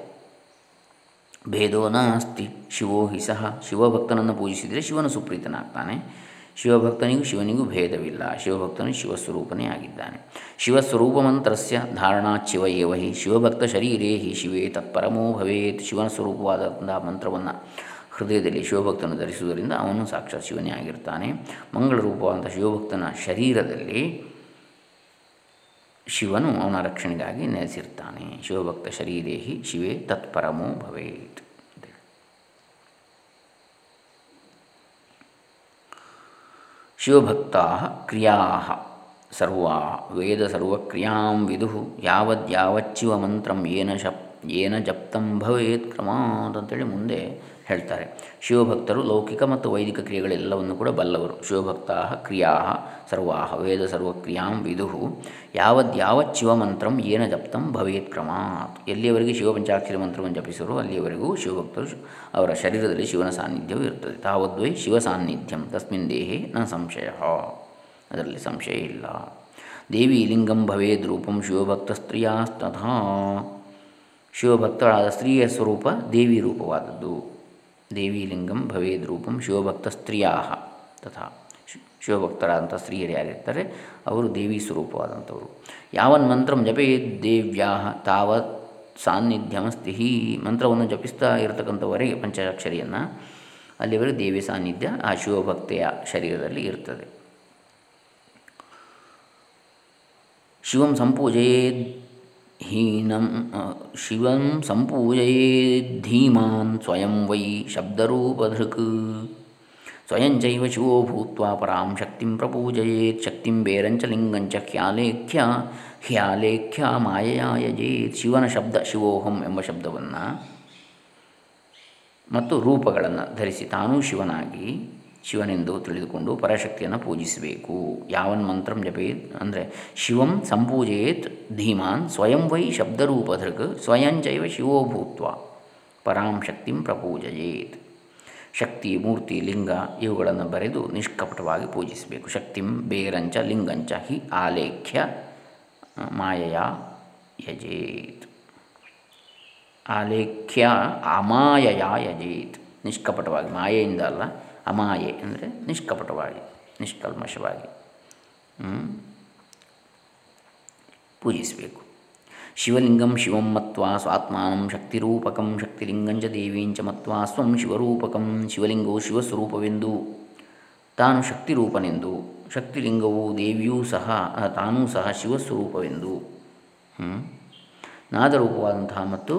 ಭೇದೋ ನಾಸ್ತಿ, ಶಿವೋ ಹಿ ಸಹ. ಶಿವಭಕ್ತನನ್ನು ಪೂಜಿಸಿದರೆ ಶಿವನು ಸುಪ್ರೀತನಾಗ್ತಾನೆ. ಶಿವಭಕ್ತನಿಗೂ ಶಿವನಿಗೂ ಭೇದವಿಲ್ಲ. ಶಿವಭಕ್ತನು ಶಿವಸ್ವರೂಪನೇ ಆಗಿದ್ದಾನೆ. ಶಿವಸ್ವರೂಪ ಮಂತ್ರಸ್ಯ ಧಾರಣಾಚ್ಚಿವ ಏವ ಹಿ. ಶಿವಭಕ್ತ ಶರೀರೇ ಹಿ ಶಿವೇ ತತ್ಪರಮೋ ಭವೇತ್. ಶಿವನ ಸ್ವರೂಪವಾದಂತಹ ಮಂತ್ರವನ್ನು ಹೃದಯದಲ್ಲಿ ಶಿವಭಕ್ತನು ಧರಿಸುವುದರಿಂದ ಅವನು ಸಾಕ್ಷಾತ್ ಶಿವನೇ ಆಗಿರ್ತಾನೆ. ಮಂಗಳ ರೂಪವಾದಂಥ ಶಿವಭಕ್ತನ ಶರೀರದಲ್ಲಿ ಶಿವನು ಅವನ ರಕ್ಷಣೆಗಾಗಿ ನೆಲೆಸಿರ್ತಾನೆ. ಶಿವಭಕ್ತ ಶರೀರೇಹಿ ಶಿವೇ ತತ್ಪರಮೋ ಭವೇತ್. ಶಿವಭಕ್ತ ಕ್ರಿಯಾ ಸರ್ವಾ ವೇದ ಸರ್ವಕ್ರಿಯಾಂ ವಿದು ಯಾವದ್ಯಾವಚ್ಚಿವ ಮಂತ್ರಂ ಏನ ಶಪ್ ಏನ ಜಪ್ತಂ ಭವೇತ್ ಕ್ರಮಾತ್ ಅಂತೇಳಿ ಮುಂದೆ ಹೇಳ್ತಾರೆ. ಶಿವಭಕ್ತರು ಲೌಕಿಕ ಮತ್ತು ವೈದಿಕ ಕ್ರಿಯೆಗಳೆಲ್ಲವನ್ನು ಕೂಡ ಬಲ್ಲವರು. ಶಿವಭಕ್ತ ಕ್ರಿಯಾ ಸರ್ವಾ ವೇದ ಸರ್ವಕ್ರಿಯಾಂ ವಿದು ಯಾವದ್ಯಾವ ಶಿವಮಂತ್ರಂ ಏನ ಜಪ್ತಂ ಭವೇತ್ ಕ್ರಮಾತ್. ಎಲ್ಲಿಯವರೆಗೆ ಶಿವಪಂಚಾಕ್ಷರಿ ಮಂತ್ರವನ್ನು ಜಪಿಸರು ಅಲ್ಲಿಯವರೆಗೂ ಶಿವಭಕ್ತರು ಅವರ ಶರೀರದಲ್ಲಿ ಶಿವನ ಸಾನ್ನಿಧ್ಯವೂ ಇರುತ್ತದೆ ತಾವದ್ವೈ ಶಿವ ಸಾನ್ನಿಧ್ಯಂ. ತಸ್ಮಿನ್ ದೇಹೇ ನ ಸಂಶಯ. ಅದರಲ್ಲಿ ಸಂಶಯ ಇಲ್ಲ. ದೇವಿ ಲಿಂಗಂ ಭವೇದ್ ರೂಪಂ ಶಿವಭಕ್ತ ಸ್ತ್ರೀಯಾಸ್ತಥಾ ಶಿವಭಕ್ತಳಾದ ಸ್ತ್ರೀಯ ಸ್ವರೂಪ ದೇವಿ ರೂಪವಾದದ್ದು. ದೇವಿಲಿಂಗಂ ಭವೇದ್ ರೂಪಂ ಶಿವಭಕ್ತ ಸ್ತ್ರೀಯಾ ತಥಾ ಶಿವಭಕ್ತರಾದಂಥ ಸ್ತ್ರೀಯರು ಯಾರಿರ್ತಾರೆ? ಅವರು ದೇವಿ ಸ್ವರೂಪವಾದಂಥವರು. ಯಾವನ್ ಮಂತ್ರಂ ಜಪೇದ್ ದೇವ್ಯಾ ತಾವತ್ ಸಾನ್ನಿಧ್ಯವಸ್ತಿ ಈ ಮಂತ್ರವನ್ನು ಜಪಿಸ್ತಾ ಇರತಕ್ಕಂಥವರೆಗೆ ಪಂಚಾಕ್ಷರಿಯನ್ನು. ಅಲ್ಲಿವರೆಗೆ ದೇವಿ ಸಾನ್ನಿಧ್ಯ ಆ ಶಿವಭಕ್ತೆಯ ಶರೀರದಲ್ಲಿ ಇರ್ತದೆ. ಶಿವಂ ಸಂಪೂಜೆಯೇದ್ ಹೀನಂ ಶಿವಂ ಸಂಪೂಜಯೇದ್ಧೀಮಾನ್ ಸ್ವಯಂ ವೈ ಶಬ್ದರೂಪಧೃಕ್ ಸ್ವಯಂಚೈವ ಶಿವೋ ಭೂತ್ವ ಪರಾಂ ಶಕ್ತಿಂ ಪ್ರಪೂಜಯೇತ್ ಶಕ್ತಿಂ ಬೇರಂಚ ಲಿಂಗಂಚ ಹ್ಯಾಲೇಖ್ಯ ಹ್ಯಾಲೇಖ್ಯ ಮಾಯಯಾಯಜೇತ್ ಶಿವನ ಶಬ್ದ ಶಿವೋಹಂ ಎಂಬ ಶಬ್ದವನ್ನು, ಮತ್ತು ರೂಪಗಳನ್ನು ಧರಿಸಿ ತಾನೂ ಶಿವನಾಗಿ ಶಿವನೆಂದು ತಿಳಿದುಕೊಂಡು ಪರಶಕ್ತಿಯನ್ನು ಪೂಜಿಸಬೇಕು. ಯಾವನ್ ಮಂತ್ರಂ ಜಪೇತ್? ಅಂದರೆ ಶಿವಂ ಸಂಪೂಜೆಯೇತ್ ಧೀಮಾನ್ ಸ್ವಯಂ ವೈ ಶಬ್ದರೂಪಧೃಕ್ ಸ್ವಯಂಚೈವ ಶಿವೋಭೂತ್ವ ಪರಾಂ ಶಕ್ತಿಂ ಪ್ರಪೂಜಯೇತ್. ಶಕ್ತಿ, ಮೂರ್ತಿ, ಲಿಂಗ ಇವುಗಳನ್ನು ಬರೆದು ನಿಷ್ಕಪಟವಾಗಿ ಪೂಜಿಸಬೇಕು. ಶಕ್ತಿಂ ಬೇರಂಚ ಲಿಂಗಂಚ ಹಿ ಆಲೇಖ್ಯ ಮಾಯೆಯ ಯಜೇತ್. ಆಲೇಖ್ಯ ಅಮಾಯಯ ಯಜೇತ್. ನಿಷ್ಕಪಟವಾಗಿ ಮಾಯೆಯಿಂದ ಅಲ್ಲ ಅಮಾಯೆ ಅಂದರೆ ನಿಷ್ಕಪಟವಾಗಿ, ನಿಷ್ಕಲ್ಮಶವಾಗಿ ಪೂಜಿಸಬೇಕು. ಶಿವಲಿಂಗಂ ಶಿವಂ ಮತ್ವ ಸ್ವಾತ್ಮಾನಂ ಶಕ್ತಿರೂಪಕಂ ಶಕ್ತಿಲಿಂಗಂಚ ದೇವೀಂಚ ಮತ್ವ ಸ್ವಂ ಶಿವರೂಪಕಂ ಶಿವಲಿಂಗವು ಶಿವಸ್ವರೂಪವೆಂದು. ತಾನು ಶಕ್ತಿರೂಪನೆಂದು, ಶಕ್ತಿಲಿಂಗವು ದೇವಿಯೂ ಸಹ ತಾನೂ ಸಹ ಶಿವಸ್ವರೂಪವೆಂದು ನಾದರೂಪವಾದಂತಹ ಮತ್ತು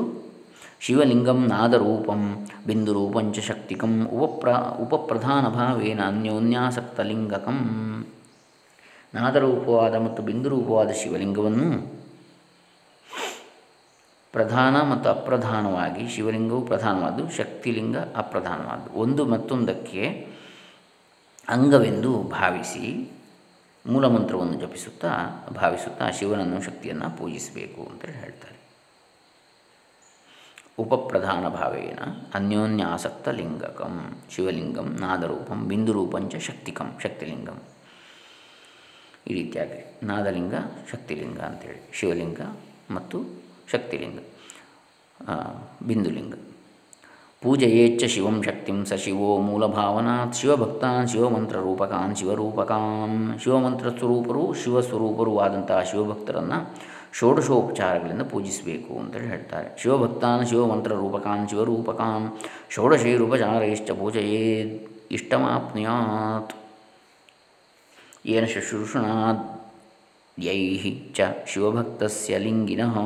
ಶಿವಲಿಂಗಂ ನಾದರೂಪಂ ಬಿಂದುರೂಪಂಚ ಶಕ್ತಿಕಂ ಉಪಪ್ರ, ಉಪಪ್ರಧಾನಭಾವೇನ ಅನ್ಯೋನ್ಯಾಸಕ್ತಲಿಂಗಕಂ. ನಾದರೂಪವಾದ ಮತ್ತು ಬಿಂದುರೂಪವಾದ ಶಿವಲಿಂಗವನ್ನು ಪ್ರಧಾನ ಮತ್ತು ಅಪ್ರಧಾನವಾಗಿ, ಶಿವಲಿಂಗವು ಪ್ರಧಾನವಾದ್ದು, ಶಕ್ತಿಲಿಂಗ ಅಪ್ರಧಾನವಾದ್ದು. ಒಂದು ಮತ್ತೊಂದಕ್ಕೆ ಅಂಗವೆಂದು ಭಾವಿಸಿ ಮೂಲಮಂತ್ರವನ್ನು ಜಪಿಸುತ್ತಾ, ಭಾವಿಸುತ್ತಾ ಶಿವನನ್ನು ಶಕ್ತಿಯನ್ನು ಪೂಜಿಸಬೇಕು ಅಂತ ಹೇಳ್ತಾರೆ. ಉಪಪ್ರಧಾನ ಭಾವೇನ ಅನ್ಯೋನ್ಯಾಸಕ್ತ ಲಿಂಗಕಂ ಶಿವಲಿಂಗಂ, ನಾದರೂಪಂ ಬಿಂದುರೂಪಂಚ ಶಕ್ತಿಕಂ, ಶಕ್ತಿಲಿಂಗಂ. ಈ ರೀತಿಯಾಗಿ ನಾದಲಿಂಗ, ಶಕ್ತಿಲಿಂಗ ಅಂತೇಳಿ, ಶಿವಲಿಂಗ ಮತ್ತು ಶಕ್ತಿಲಿಂಗ ಬಿಂದುಲಿಂಗ. ಪೂಜೆಯೇಚ್ಛ ಶಿವಂ ಶಕ್ತಿಂ ಸ ಶಿವೋ ಮೂಲಭಾವನಾತ್ ಶಿವಭಕ್ತಾನ್ ಶಿವಮಂತ್ರರೂಪಕಾನ್ ಶಿವರೂಪಕಾಂ ಶಿವಮಂತ್ರ ಸ್ವರೂಪರು ಶಿವಸ್ವರೂಪರೂ ಆದಂತಹ ಶಿವಭಕ್ತರನ್ನು ಷೋಡಶೋಪಚಾರಗಳಿಂದ ಪೂಜಿಸಬೇಕು ಅಂತೇಳಿ ಹೇಳ್ತಾರೆ. ಶಿವಭಕ್ತಾನ್ ಶಿವಮಂತ್ರ ರೂಪಕಾನ್ ಶಿವರೂಪಕಾನ್ ಷೋಡಶೈರುಪಚಾರೈಶ್ಚ ಪೂಜೆಯೇ ಇಷ್ಟಮಾಪ್ನುಯಾತ್. ಏನ ಶುಶ್ರೂಷಣಾದ್ಯೈ ಚ ಶಿವಭಕ್ತಸ್ಯ ಲಿಂಗಿನಃ.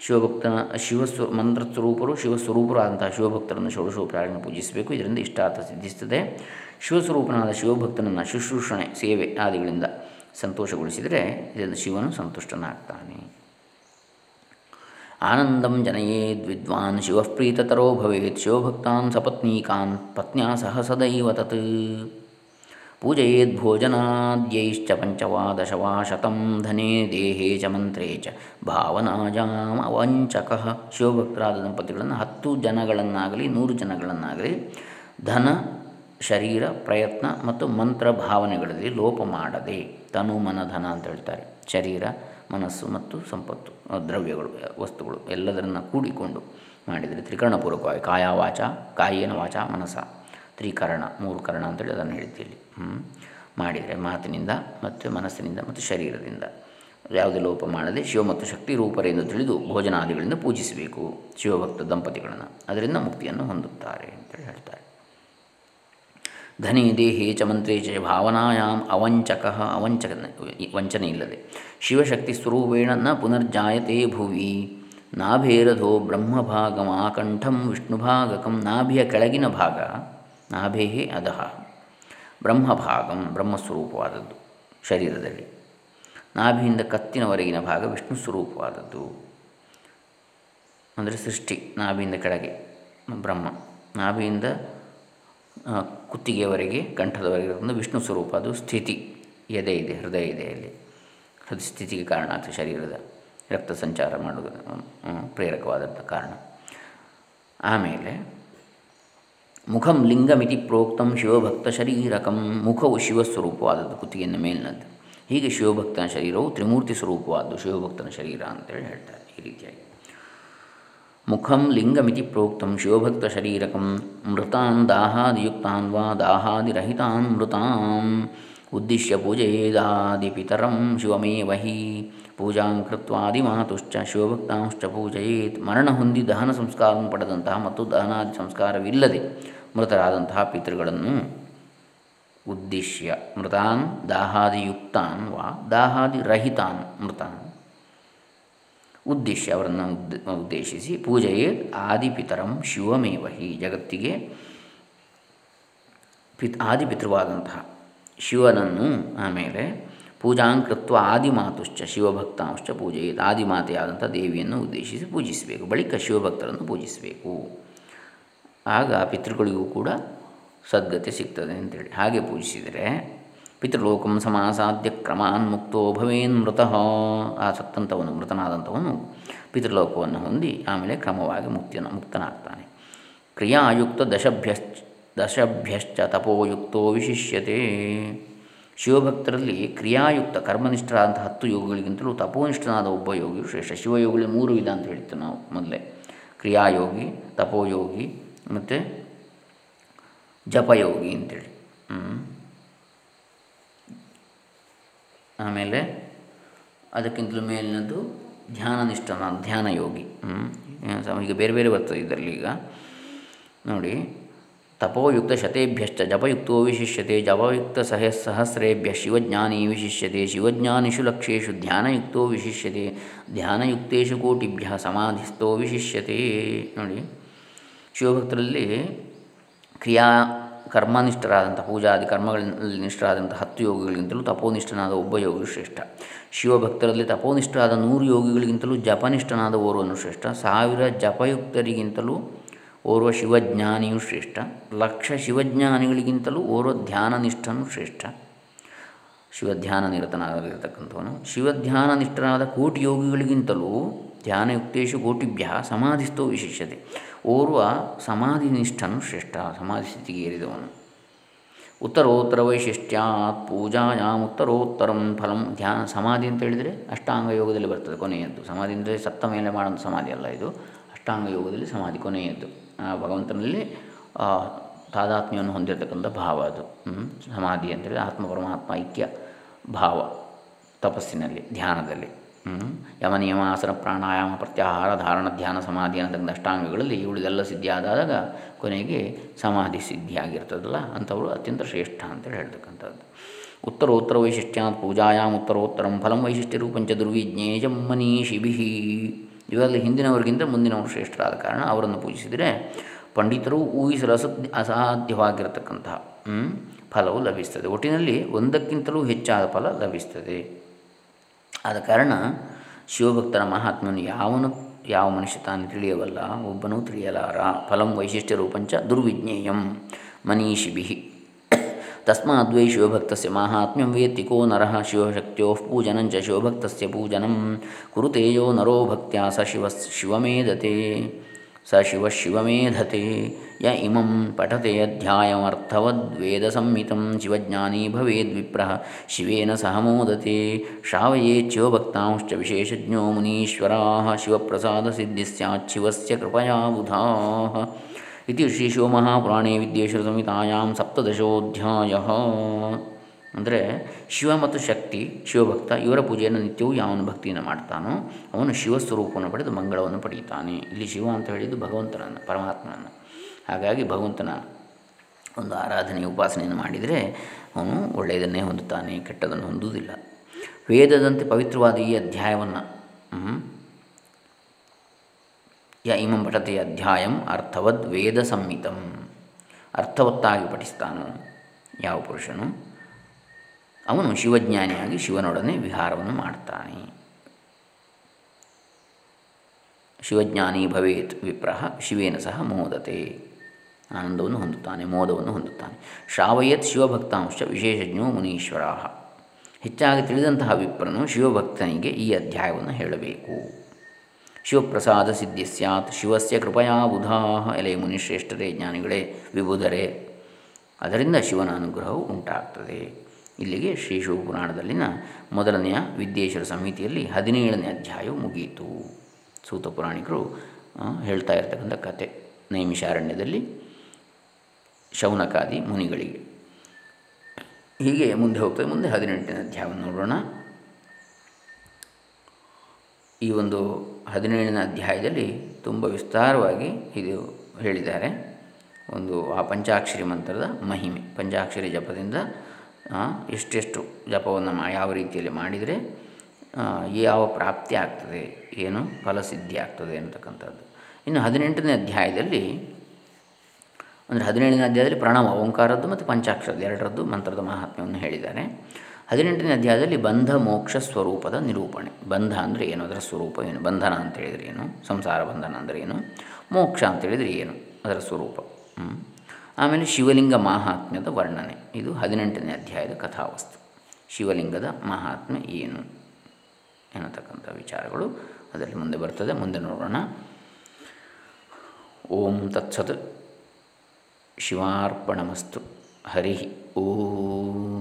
ಶಿವಭಕ್ತನ ಶಿವಸ್ವ ಮಂತ್ರಸ್ವರೂಪರು ಶಿವಸ್ವರೂಪರು ಆದಂತಹ ಶಿವಭಕ್ತರನ್ನು ಷೋಡಶೋಪಚಾರಗಳನ್ನು ಪೂಜಿಸಬೇಕು. ಇದರಿಂದ ಇಷ್ಟಾರ್ಥ ಸಿದ್ಧಿಸುತ್ತದೆ ಶಿವಸ್ವರೂಪನಾದ ಶಿವಭಕ್ತನನ್ನು ಶುಶ್ರೂಷಣೆ, ಸೇವೆ ಆದಿಗಳಿಂದ ಸಂತೋಷಗೊಳಿಸಿದರೆ ಇದರಿಂದ ಶಿವನು ಸಂತುಷ್ಟನಾಗ್ತಾನೆ. ಆನಂದಂ ಜನಯೇದ್ ವಿದ್ವಾನ್ ಶಿವಪ್ರೀತತರೋ ಭವೇತ್ ಶಿವಭಕ್ತಾನ್ ಸಪತ್ನೀಕಾನ್ ಪತ್ನ್ಯಾ ಸಹ ಸದೈವ ತತ್. ಪೂಜಯೇದ್ ಭೋಜನಾದ್ಯೈಶ್ಚ ಪಂಚವಾದಶವಾ ಶತಂ ಧನೆ ದೇಹೇ ಚ ಮಂತ್ರೇ ಚ ಭಾವನಾಜಾಮ ಅವಂಚಕ ಶಿವಭಕ್ತರಾದ ದಂಪತಿಗಳನ್ನು ಹತ್ತು ಜನಗಳನ್ನಾಗಲಿ, ನೂರು ಜನಗಳನ್ನಾಗಲಿ ಧನ, ಶರೀರ, ಪ್ರಯತ್ನ ಮತ್ತು ಮಂತ್ರ ಭಾವನೆಗಳಲ್ಲಿ ಲೋಪ ಮಾಡದೆ ತನು ಮನ ಧನ ಅಂತ ಹೇಳ್ತಾರೆ. ಶರೀರ, ಮನಸ್ಸು ಮತ್ತು ಸಂಪತ್ತು ದ್ರವ್ಯಗಳು ವಸ್ತುಗಳು ಎಲ್ಲದರನ್ನು ಕೂಡಿಕೊಂಡು ಮಾಡಿದರೆ ತ್ರಿಕರಣಪೂರ್ವಕವಾಗಿ ಕಾಯ ವಾಚ ಕಾಯೇನ ವಾಚ, ಮನಸ, ತ್ರಿಕರಣ, ಮೂರು ಕರ್ಣ ಅಂತೇಳಿ ಅದನ್ನು ಹೇಳ್ತೀವಿ ಮಾಡಿದರೆ ಮಾತಿನಿಂದ ಮತ್ತು ಮನಸ್ಸಿನಿಂದ ಮತ್ತು ಶರೀರದಿಂದ. ಯಾವುದೇ ಲೋಪ ಮಾಡದೆ ಶಿವ ಮತ್ತು ಶಕ್ತಿ ರೂಪರೆಂದು ತಿಳಿದು ಭೋಜನಾದಿಗಳಿಂದ ಪೂಜಿಸಬೇಕು. ಶಿವಭಕ್ತ ದಂಪತಿಗಳನ್ನು ಅದರಿಂದ ಮುಕ್ತಿಯನ್ನು ಹೊಂದುತ್ತಾರೆ ಅಂತೇಳಿ ಹೇಳ್ತಾರೆ. ಧನಿ ದೇಹಿ ಚ ಮಂತ್ರಿ ಚ ಭಾವನಾಯಾಮ್ ಅವಂಚಕ ಅವಂಚಕ ವಂಚನೆ ಇಲ್ಲದೆ. ಶಿವಶಕ್ತಿ ಸ್ವರೂಪೇಣ ನ ಪುನರ್ಜಾಯತೆ ಭುವಿ. ನಾಭೇರಧೋ ಬ್ರಹ್ಮಭಾಗಮಾಕಂಠಂ ವಿಷ್ಣುಭಾಗಕಂ ನಾಭಿಯ ಕೆಳಗಿನ ಭಾಗ ನಾಭೇ ಅಧಃ. ಬ್ರಹ್ಮಭಾಗಂ ಬ್ರಹ್ಮಸ್ವರೂಪವಾದದ್ದು ಶರೀರದಲ್ಲಿ. ನಾಭಿಯಿಂದ ಕತ್ತಿನವರೆಗಿನ ಭಾಗ ವಿಷ್ಣು ಸ್ವರೂಪವಾದದ್ದು ಅಂದರೆ ಸೃಷ್ಟಿ ನಾಭಿಯಿಂದ ಕೆಳಗೆ, ಬ್ರಹ್ಮ ನಾಭಿಯಿಂದ ಕುತ್ತಿಗೆಯವರೆಗೆ, ಕಂಠದವರೆಗೆ ವಿಷ್ಣು ಸ್ವರೂಪ, ಅದು ಸ್ಥಿತಿ, ಎದೆ ಇದೆ, ಹೃದಯ ಇದೆ ಅಲ್ಲಿ. ಹೃದಯ ಸ್ಥಿತಿಗೆ ಕಾರಣ ಆಗ್ತದೆ, ಶರೀರದ ರಕ್ತ ಸಂಚಾರ ಮಾಡುವುದು ಪ್ರೇರಕವಾದಂಥ ಕಾರಣ. ಆಮೇಲೆ, ಮುಖಂ ಲಿಂಗಮಿತಿ ಪ್ರೋಕ್ತಂ ಶಿವಭಕ್ತ ಶರೀರಕಂ, ಮುಖವು ಶಿವಸ್ವರೂಪವಾದದ್ದು ಕುತ್ತಿಗೆಯನ್ನು ಮೇಲಿನದ್ದು. ಹೀಗೆ ಶಿವಭಕ್ತನ ಶರೀರವು ತ್ರಿಮೂರ್ತಿ ಸ್ವರೂಪವಾದ್ದು, ಶಿವಭಕ್ತನ ಶರೀರ ಅಂತೇಳಿ ಹೇಳ್ತಾರೆ, ಈ ರೀತಿಯಾಗಿ. ಮುಖಂ ಲಿಂಗಮಿತಿ ಪ್ರೋಕ್ತಂ ಶಿವಭಕ್ತ ಶರೀರಕಂ ಮೃತಾನ್ ದಾಹಾದಿಯುಕ್ತಾನ್ ವಾ ದಾಹಾದಿರಹಿತಾನ್ ಮೃತಾಂ ಉದ್ದಿಶ್ಯ ಪೂಜೆಯೇದಾದಿಪಿತರಂ ಶಿವಮೇವ ಹಿ ಪೂಜಾಂ ಕೃತ್ವಾದಿಮಾತುಶ್ಚ ಶಿವಭಕ್ತಾಂಶ್ಚ ಪೂಜಯೇತ್ ಮರಣ ಹೊಂದಿ ದಹನ ಸಂಸ್ಕಾರವನ್ನು ಪಡೆದಂತಹ ಮತ್ತು ದಹನಾದಿ ಸಂಸ್ಕಾರವಿಲ್ಲದೆ ಮೃತರಾದಂತಹ ಪಿತೃಗಳನ್ನು ಉದ್ದಿಶ್ಯ ಮೃತಾನ್ ದಾಹಾದಿಯುಕ್ತಾನ್ ವಾ ದಾಹಾದಿರಹಿತಾನ್ ಮೃತಾನ್ ಉದ್ದೇಶ್ಯ ಅವರನ್ನು ಉದ್ದೇಶಿಸಿ ಪೂಜೆಯೇ ಆದಿಪಿತರಂ ಶಿವಮೇವ ಹಿ ಜಗತ್ತಿಗೆ ಪಿತ್, ಆದಿಪಿತೃವಾದಂತಹ ಶಿವನನ್ನು ಆಮೇಲೆ ಪೂಜಾಂಕೃತ್ವ ಆದಿಮಾತುಶ್ಚ ಶಿವಭಕ್ತಾಂಶ್ಚ ಪೂಜೆಯೇತ್ ಆದಿಮಾತೆಯಾದಂಥ ದೇವಿಯನ್ನು ಉದ್ದೇಶಿಸಿ ಪೂಜಿಸಬೇಕು. ಬಳಿಕ ಶಿವಭಕ್ತರನ್ನು ಪೂಜಿಸಬೇಕು. ಆಗ ಪಿತೃಗಳಿಗೂ ಕೂಡ ಸದ್ಗತಿ ಸಿಗ್ತದೆ ಅಂತೇಳಿ. ಹಾಗೆ ಪೂಜಿಸಿದರೆ ಪಿತೃಲೋಕಂ ಸಮಾಸಾಧ್ಯ ಕ್ರಮಾನ್ ಮುಕ್ತೋ ಭವೇನ್ ಮೃತಃ. ಆ ಸತ್ತಂಥವನು ಮೃತನಾದಂಥವನು ಪಿತೃಲೋಕವನ್ನು ಹೊಂದಿ ಆಮೇಲೆ ಕ್ರಮವಾಗಿ ಮುಕ್ತಿಯನ್ನು ಮುಕ್ತನಾಗ್ತಾನೆ. ಕ್ರಿಯಾಯುಕ್ತ ದಶಭ್ಯಶ್ಚ ದಶಭ್ಯಶ್ಚ ತಪೋಯುಕ್ತೋ ವಿಶಿಷ್ಯತೆ. ಶಿವಭಕ್ತರಲ್ಲಿ ಕ್ರಿಯಾಯುಕ್ತ ಕರ್ಮನಿಷ್ಠರಾದಂಥ ಹತ್ತು ಯೋಗಿಗಳಿಗಿಂತಲೂ ತಪೋನಿಷ್ಠನಾದ ಒಬ್ಬ ಯೋಗಿಯು ಶ್ರೇಷ್ಠ ಶಿವಯೋಗಿಗಳು ಮೂರು ವಿಧ ಅಂತ ಹೇಳ್ತೀವಿ ನಾವು ಮೊದಲೇ. ಕ್ರಿಯಾಯೋಗಿ, ತಪೋಯೋಗಿ ಮತ್ತು ಜಪಯೋಗಿ ಅಂತೇಳಿ. ಆಮೇಲೆ ಅದಕ್ಕಿಂತಲೂ ಮೇಲಿನದ್ದು ಧ್ಯಾನನಿಷ್ಠನ ಧ್ಯಾನ ಯೋಗಿ ಈಗ ಬೇರೆ ಬೇರೆ ಬರ್ತದೆ ಇದರಲ್ಲಿ ಈಗ. ನೋಡಿ, ತಪೋಯುಕ್ತ ಶತೇಭ್ಯಶ್ಚ, ಜಪಯುಕ್ತೋ ವಿಶಿಷ್ಯತೆ, ಜಪಯುಕ್ತ ಸಹ ಸಹಸ್ರೇಭ್ಯ, ಶಿವಜ್ಞಾನಿ ವಿಶಿಷ್ಯತೆ, ಶಿವಜ್ಞಾನಿಷು ಲಕ್ಷೇಶು, ಧ್ಯಾನಯುಕ್ತೋ ವಿಶಿಷ್ಯತೆ, ಧ್ಯಾನಯುಕ್ತೇಶು ಕೋಟಿಭ್ಯ ಸಮಾಧಿಸ್ಥೋ ವಿಶಿಷ್ಯತೆ. ನೋಡಿ, ಶಿವಭಕ್ತರಲ್ಲಿ ಕ್ರಿಯಾ ಕರ್ಮನಿಷ್ಠರಾದಂಥ ಪೂಜಾದಿ ಕರ್ಮಗಳಲ್ಲಿ ನಿಷ್ಠರಾದಂಥ ಹತ್ತು ಯೋಗಿಗಳಿಗಿಂತಲೂ ತಪೋನಿಷ್ಠನಾದ ಒಬ್ಬ ಯೋಗಿಯು ಶ್ರೇಷ್ಠ. ಶಿವಭಕ್ತರಲ್ಲಿ ತಪೋನಿಷ್ಠರಾದ ನೂರು ಯೋಗಿಗಳಿಗಿಂತಲೂ ಜಪನಿಷ್ಠನಾದ ಓರ್ವನು ಶ್ರೇಷ್ಠ. ಸಾವಿರ ಜಪಯುಕ್ತರಿಗಿಂತಲೂ ಓರ್ವ ಶಿವಜ್ಞಾನಿಯು ಶ್ರೇಷ್ಠ. ಲಕ್ಷ ಶಿವಜ್ಞಾನಿಗಳಿಗಿಂತಲೂ ಓರ್ವ ಧ್ಯಾನನಿಷ್ಠನು ಶ್ರೇಷ್ಠ. ಶಿವಧ್ಯಾನ ನಿರತನಾಗಿರತಕ್ಕಂಥವನು ಶಿವಧ್ಯಾನ ನಿಷ್ಠರಾದ ಕೋಟಿ ಯೋಗಿಗಳಿಗಿಂತಲೂ ಧ್ಯಾನಯುಕ್ತೇಶು ಕೋಟಿಭ್ಯ ಸಮಾಧಿಸ್ಥೋ ವಿಶಿಷ್ಯತೆ. ಓರ್ವ ಸಮಾಧಿನಿಷ್ಠನು ಶ್ರೇಷ್ಠ, ಸಮಾಧಿ ಸ್ಥಿತಿಗೆ ಏರಿದವನು ಉತ್ತರೋತ್ತರ ವೈಶಿಷ್ಟ್ಯಾತ್ ಪೂಜಾಯಾಮ್ ಉತ್ತರೋತ್ತರಂ ಫಲಂ. ಧ್ಯಾನ, ಸಮಾಧಿ ಅಂತ ಹೇಳಿದರೆ ಅಷ್ಟಾಂಗ ಯೋಗದಲ್ಲಿ ಬರ್ತದೆ ಕೊನೆಯದ್ದು. ಸಮಾಧಿ ಅಂದರೆ ಸತ್ತ ಮೇಲೆ ಮಾಡೋಂಥ ಸಮಾಧಿ ಅಲ್ಲ ಇದು. ಅಷ್ಟಾಂಗ ಯೋಗದಲ್ಲಿ ಸಮಾಧಿ ಕೊನೆಯದ್ದು. ಆ ಭಗವಂತನಲ್ಲಿ ತಾದಾತ್ಮ್ಯವನ್ನು ಹೊಂದಿರತಕ್ಕಂಥ ಭಾವ ಅದು. ಸಮಾಧಿ ಅಂತೇಳಿ ಆತ್ಮ ಪರಮಾತ್ಮ ಐಕ್ಯ ಭಾವ ತಪಸ್ಸಿನಲ್ಲಿ, ಧ್ಯಾನದಲ್ಲಿ. ಯಮ ನಿಯಮ ಆಸನ ಪ್ರಾಣಾಯಾಮ, ಪ್ರತ್ಯಾಹಾರ, ಧಾರಣ, ಧ್ಯಾನ, ಸಮಾಧಿ ಅನ್ನತಕ್ಕಂಥ ಅಷ್ಟಾಂಗಗಳಲ್ಲಿ ಉಳಿದೆಲ್ಲ ಸಿದ್ಧಿ ಆದಾಗ ಕೊನೆಗೆ ಸಮಾಧಿ ಸಿದ್ಧಿಯಾಗಿರ್ತದಲ್ಲ? ಅಂಥವರು ಅತ್ಯಂತ ಶ್ರೇಷ್ಠ ಅಂತೇಳಿ ಹೇಳ್ತಕ್ಕಂಥದ್ದು. ಉತ್ತರೋತ್ತರ ವೈಶಿಷ್ಟ್ಯ ಪೂಜಾಯಾಮ್ ಉತ್ತರೋತ್ತರಂ ಫಲಂ ವೈಶಿಷ್ಟ್ಯ ರೂಪಂಚ ದುರ್ವಿಜ್ಞೇಯಂ ಮನೀಷಿಭಿ ಇವರಲ್ಲಿ ಹಿಂದಿನವರಿಗಿಂತ ಮುಂದಿನವರು ಶ್ರೇಷ್ಠರಾದ ಕಾರಣ ಅವರನ್ನು ಪೂಜಿಸಿದರೆ ಪಂಡಿತರು ಊಹಿಸಲು ಅಸಾಧ್ಯ ಅಸಾಧ್ಯವಾಗಿರತಕ್ಕಂತಹ ಫಲವು ಲಭಿಸ್ತದೆ. ಒಟ್ಟಿನಲ್ಲಿ ಒಂದಕ್ಕಿಂತಲೂ ಹೆಚ್ಚಾದ ಫಲ ಲಭಿಸ್ತದೆ. ಆದ ಕಾರಣ ಶಿವಭಕ್ತರ ಮಹಾತ್ಮನು ಯಾವನು, ಯಾವ ಮನುಷ್ಯ ತಾನು ತಿಳಿಯವಲ್ಲ, ಒಬ್ಬನೂ ತಿಳಿಯಲಾರ. ಫಲಂ ವೈಶಿಷ್ಟ್ಯ ರೂಪಂಚ ದುರ್ವಿಜ್ಞೇಯಂ ಮನೀಷಿಭಿ. ತಸ್ಮಾದ್ವೈ ಶಿವಭಕ್ತಸ್ಯ ಮಾಹಾತ್ಮ್ಯಂ ವೇತ್ತಿಕೋ ನರಃ ಶಿವಶಕ್ತ್ಯೋ ಪೂಜನಂಚ ಶಿವಭಕ್ತಸ್ಯ ಪೂಜನಂ ಕುರುತೇಯೋ ನರೋ ಭಕ್ತ್ಯ ಸ ಶಿವ ಶಿವಮೇಧತೆ, ಸ ಶಿವ ಶಿವಮೇಧತೆ ಯ ಇಮಂ ಪಠತೆ ಅಧ್ಯಾಯಮರ್ಥವದ್ವೇದ ಸಂಹಿತಂ ಶಿವಜ್ಞಾನಿ ಭವೇದ್ವಿಪ್ರ ಶಿವೇನ ಸಹ ಮೋದತೆ ಶ್ರಾವೇ ಶಿವಭಕ್ತಾಂಶ್ಚ ವಿಶೇಷಜ್ಞೋ ಮುನೀಶ್ವರಾಹ ಶಿವಪ್ರಸಾದ ಸಿದ್ಧಿ ಸ್ಯಾತ್ ಶಿವಸ್ಯ ಕೃಪಯಾ ಬುಧಾ ಇತಿ ಶ್ರೀ ಶಿವಮಹಾಪುರಾಣೇ ವಿದ್ಯೇಶ್ವರ ಸಂಹಿತಾಯಾಮ್ ಸಪ್ತದಶೋಧ್ಯಾಯ ಅಂದರೆ ಶಿವ ಮತ್ತು ಶಕ್ತಿ, ಶಿವಭಕ್ತ, ಇವರ ಪೂಜೆಯನ್ನು ನಿತ್ಯವೂ ಯಾವನು ಭಕ್ತಿಯನ್ನು ಮಾಡ್ತಾನೋ, ಅವನು ಶಿವಸ್ವರೂಪವನ್ನು ಪಡೆದು ಮಂಗಳವನ್ನು ಪಡೆಯುತ್ತಾನೆ. ಇಲ್ಲಿ ಶಿವ ಅಂತ ಹೇಳಿದ್ದು ಭಗವಂತನನ್ನು, ಪರಮಾತ್ಮನನ್ನು. ಹಾಗಾಗಿ ಭಗವಂತನ ಒಂದು ಆರಾಧನೆ ಉಪಾಸನೆಯನ್ನು ಮಾಡಿದರೆ ಅವನು ಒಳ್ಳೆಯದನ್ನೇ ಹೊಂದುತ್ತಾನೆ, ಕೆಟ್ಟದನ್ನು ಹೊಂದುವುದಿಲ್ಲ. ವೇದದಂತೆ ಪವಿತ್ರವಾದ ಈ ಅಧ್ಯಾಯವನ್ನು ಯ ಇಮಂ ಪಠತೆ ಅಧ್ಯಾಯಂ ಅರ್ಥವದ್ ವೇದ ಸಂಹಿತಂ ಅರ್ಥವತ್ತಾಗಿ ಪಠಿಸ್ತಾನೋ ಯಾವ ಪುರುಷನು? ಅವನು ಶಿವಜ್ಞಾನಿಯಾಗಿ ಶಿವನೊಡನೆ ವಿಹಾರವನ್ನು ಮಾಡ್ತಾನೆ. ಶಿವಜ್ಞಾನಿ ಭವೇತ್ ವಿಪ್ರಹ, ಶಿವೇನ ಸಹ ಮೋದತೆ. ಆನಂದವನ್ನು ಹೊಂದುತ್ತಾನೆ, ಮೋದವನ್ನು ಹೊಂದುತ್ತಾನೆ. ಶ್ರಾವಯತ್ ಶಿವಭಕ್ತಾಂಶ ವಿಶೇಷಜ್ಞೋ ಮುನೀಶ್ವರ ಹೆಚ್ಚಾಗಿ ತಿಳಿದಂತಹ ವಿಪ್ರನು ಶಿವಭಕ್ತನಿಗೆ ಈ ಅಧ್ಯಾಯವನ್ನು ಹೇಳಬೇಕು. ಶಿವಪ್ರಸಾದ ಸಿದ್ಧಿ ಸ್ಯಾತ್, ಶಿವಸ್ಯ ಕೃಪಯಾ ಬುಧಾ ಎಲೆ ಮುನಿಶ್ರೇಷ್ಠರೇ ಜ್ಞಾನಿಗಳೇ ವಿಬುಧರೇ. ಅದರಿಂದ ಶಿವನ ಅನುಗ್ರಹವು ಉಂಟಾಗ್ತದೆ. ಇಲ್ಲಿಗೆ ಶ್ರೀ ಶಿವಪುರಾಣದಲ್ಲಿನ ಮೊದಲನೆಯ ವಿದ್ಯೇಶ್ವರ ಸಮಿತಿಯಲ್ಲಿ ಹದಿನೇಳನೇ ಅಧ್ಯಾಯವು ಮುಗಿಯಿತು. ಸೂತ ಪುರಾಣಿಕರು ಹೇಳ್ತಾ ಇರ್ತಕ್ಕಂಥ ಕತೆ. ನೈಮಿಷಾರಣ್ಯದಲ್ಲಿ ಶೌನಕಾದಿ ಮುನಿಗಳಿಗೆ. ಹೀಗೆ ಮುಂದೆ ಹೋಗ್ತದೆ ಮುಂದೆ ಹದಿನೆಂಟನೇ ಅಧ್ಯಾಯವನ್ನು ನೋಡೋಣ. ಈ ಒಂದು ಹದಿನೇಳನೇ ಅಧ್ಯಾಯದಲ್ಲಿ ತುಂಬ ವಿಸ್ತಾರವಾಗಿ ಇದು ಹೇಳಿದ್ದಾರೆ. ಒಂದು ಆ ಪಂಚಾಕ್ಷರಿ ಮಂತ್ರದ ಮಹಿಮೆ. ಪಂಚಾಕ್ಷರಿ ಜಪದಿಂದ ಎಷ್ಟೆಷ್ಟು ಜಪವನ್ನು ಮಾ, ಯಾವ ರೀತಿಯಲ್ಲಿ ಮಾಡಿದರೆ ಯಾವ ಪ್ರಾಪ್ತಿ ಆಗ್ತದೆ, ಏನು ಫಲಸಿದ್ಧಿ ಆಗ್ತದೆ ಅಂತಕ್ಕಂಥದ್ದು. ಇನ್ನು ಹದಿನೆಂಟನೇ ಅಧ್ಯಾಯದಲ್ಲಿ ಅಂದರೆ ಹದಿನೇಳನೇ ಅಧ್ಯಾಯದಲ್ಲಿ ಪ್ರಣವ, ಓಂಕಾರದ್ದು ಮತ್ತು ಪಂಚಾಕ್ಷರದ್ದು, ಎರಡರದ್ದು ಮಂತ್ರದ ಮಹಾತ್ಮ್ಯವನ್ನು ಹೇಳಿದ್ದಾರೆ. ಹದಿನೆಂಟನೇ ಅಧ್ಯಾಯದಲ್ಲಿ ಬಂಧ, ಮೋಕ್ಷ, ಸ್ವರೂಪದ ನಿರೂಪಣೆ. ಬಂಧ ಅಂದರೆ ಏನು? ಅದರ ಸ್ವರೂಪ ಏನು? ಬಂಧನ ಅಂತ ಹೇಳಿದರೆ ಏನು? ಸಂಸಾರ ಬಂಧನ ಅಂದರೆ ಏನು? ಮೋಕ್ಷ ಅಂತ ಹೇಳಿದರೆ ಏನು? ಅದರ ಸ್ವರೂಪ. ಆಮೇಲೆ ಶಿವಲಿಂಗ ಮಹಾತ್ಮ್ಯದ ವರ್ಣನೆ. ಇದು ಹದಿನೆಂಟನೇ ಅಧ್ಯಾಯದ ಕಥಾವಸ್ತು. ಶಿವಲಿಂಗದ ಮಹಾತ್ಮ್ಯ ಏನು? ಎನ್ನತಕ್ಕಂಥ ವಿಚಾರಗಳು. ಅದರಲ್ಲಿ ಮುಂದೆ ಬರ್ತದೆ. ಮುಂದೆ ನೋಡೋಣ. ಓಂ ತತ್ಸತ್ ಶಿವಾರ್ಪಣಮಸ್ತು ಹರಿ ಓಂ.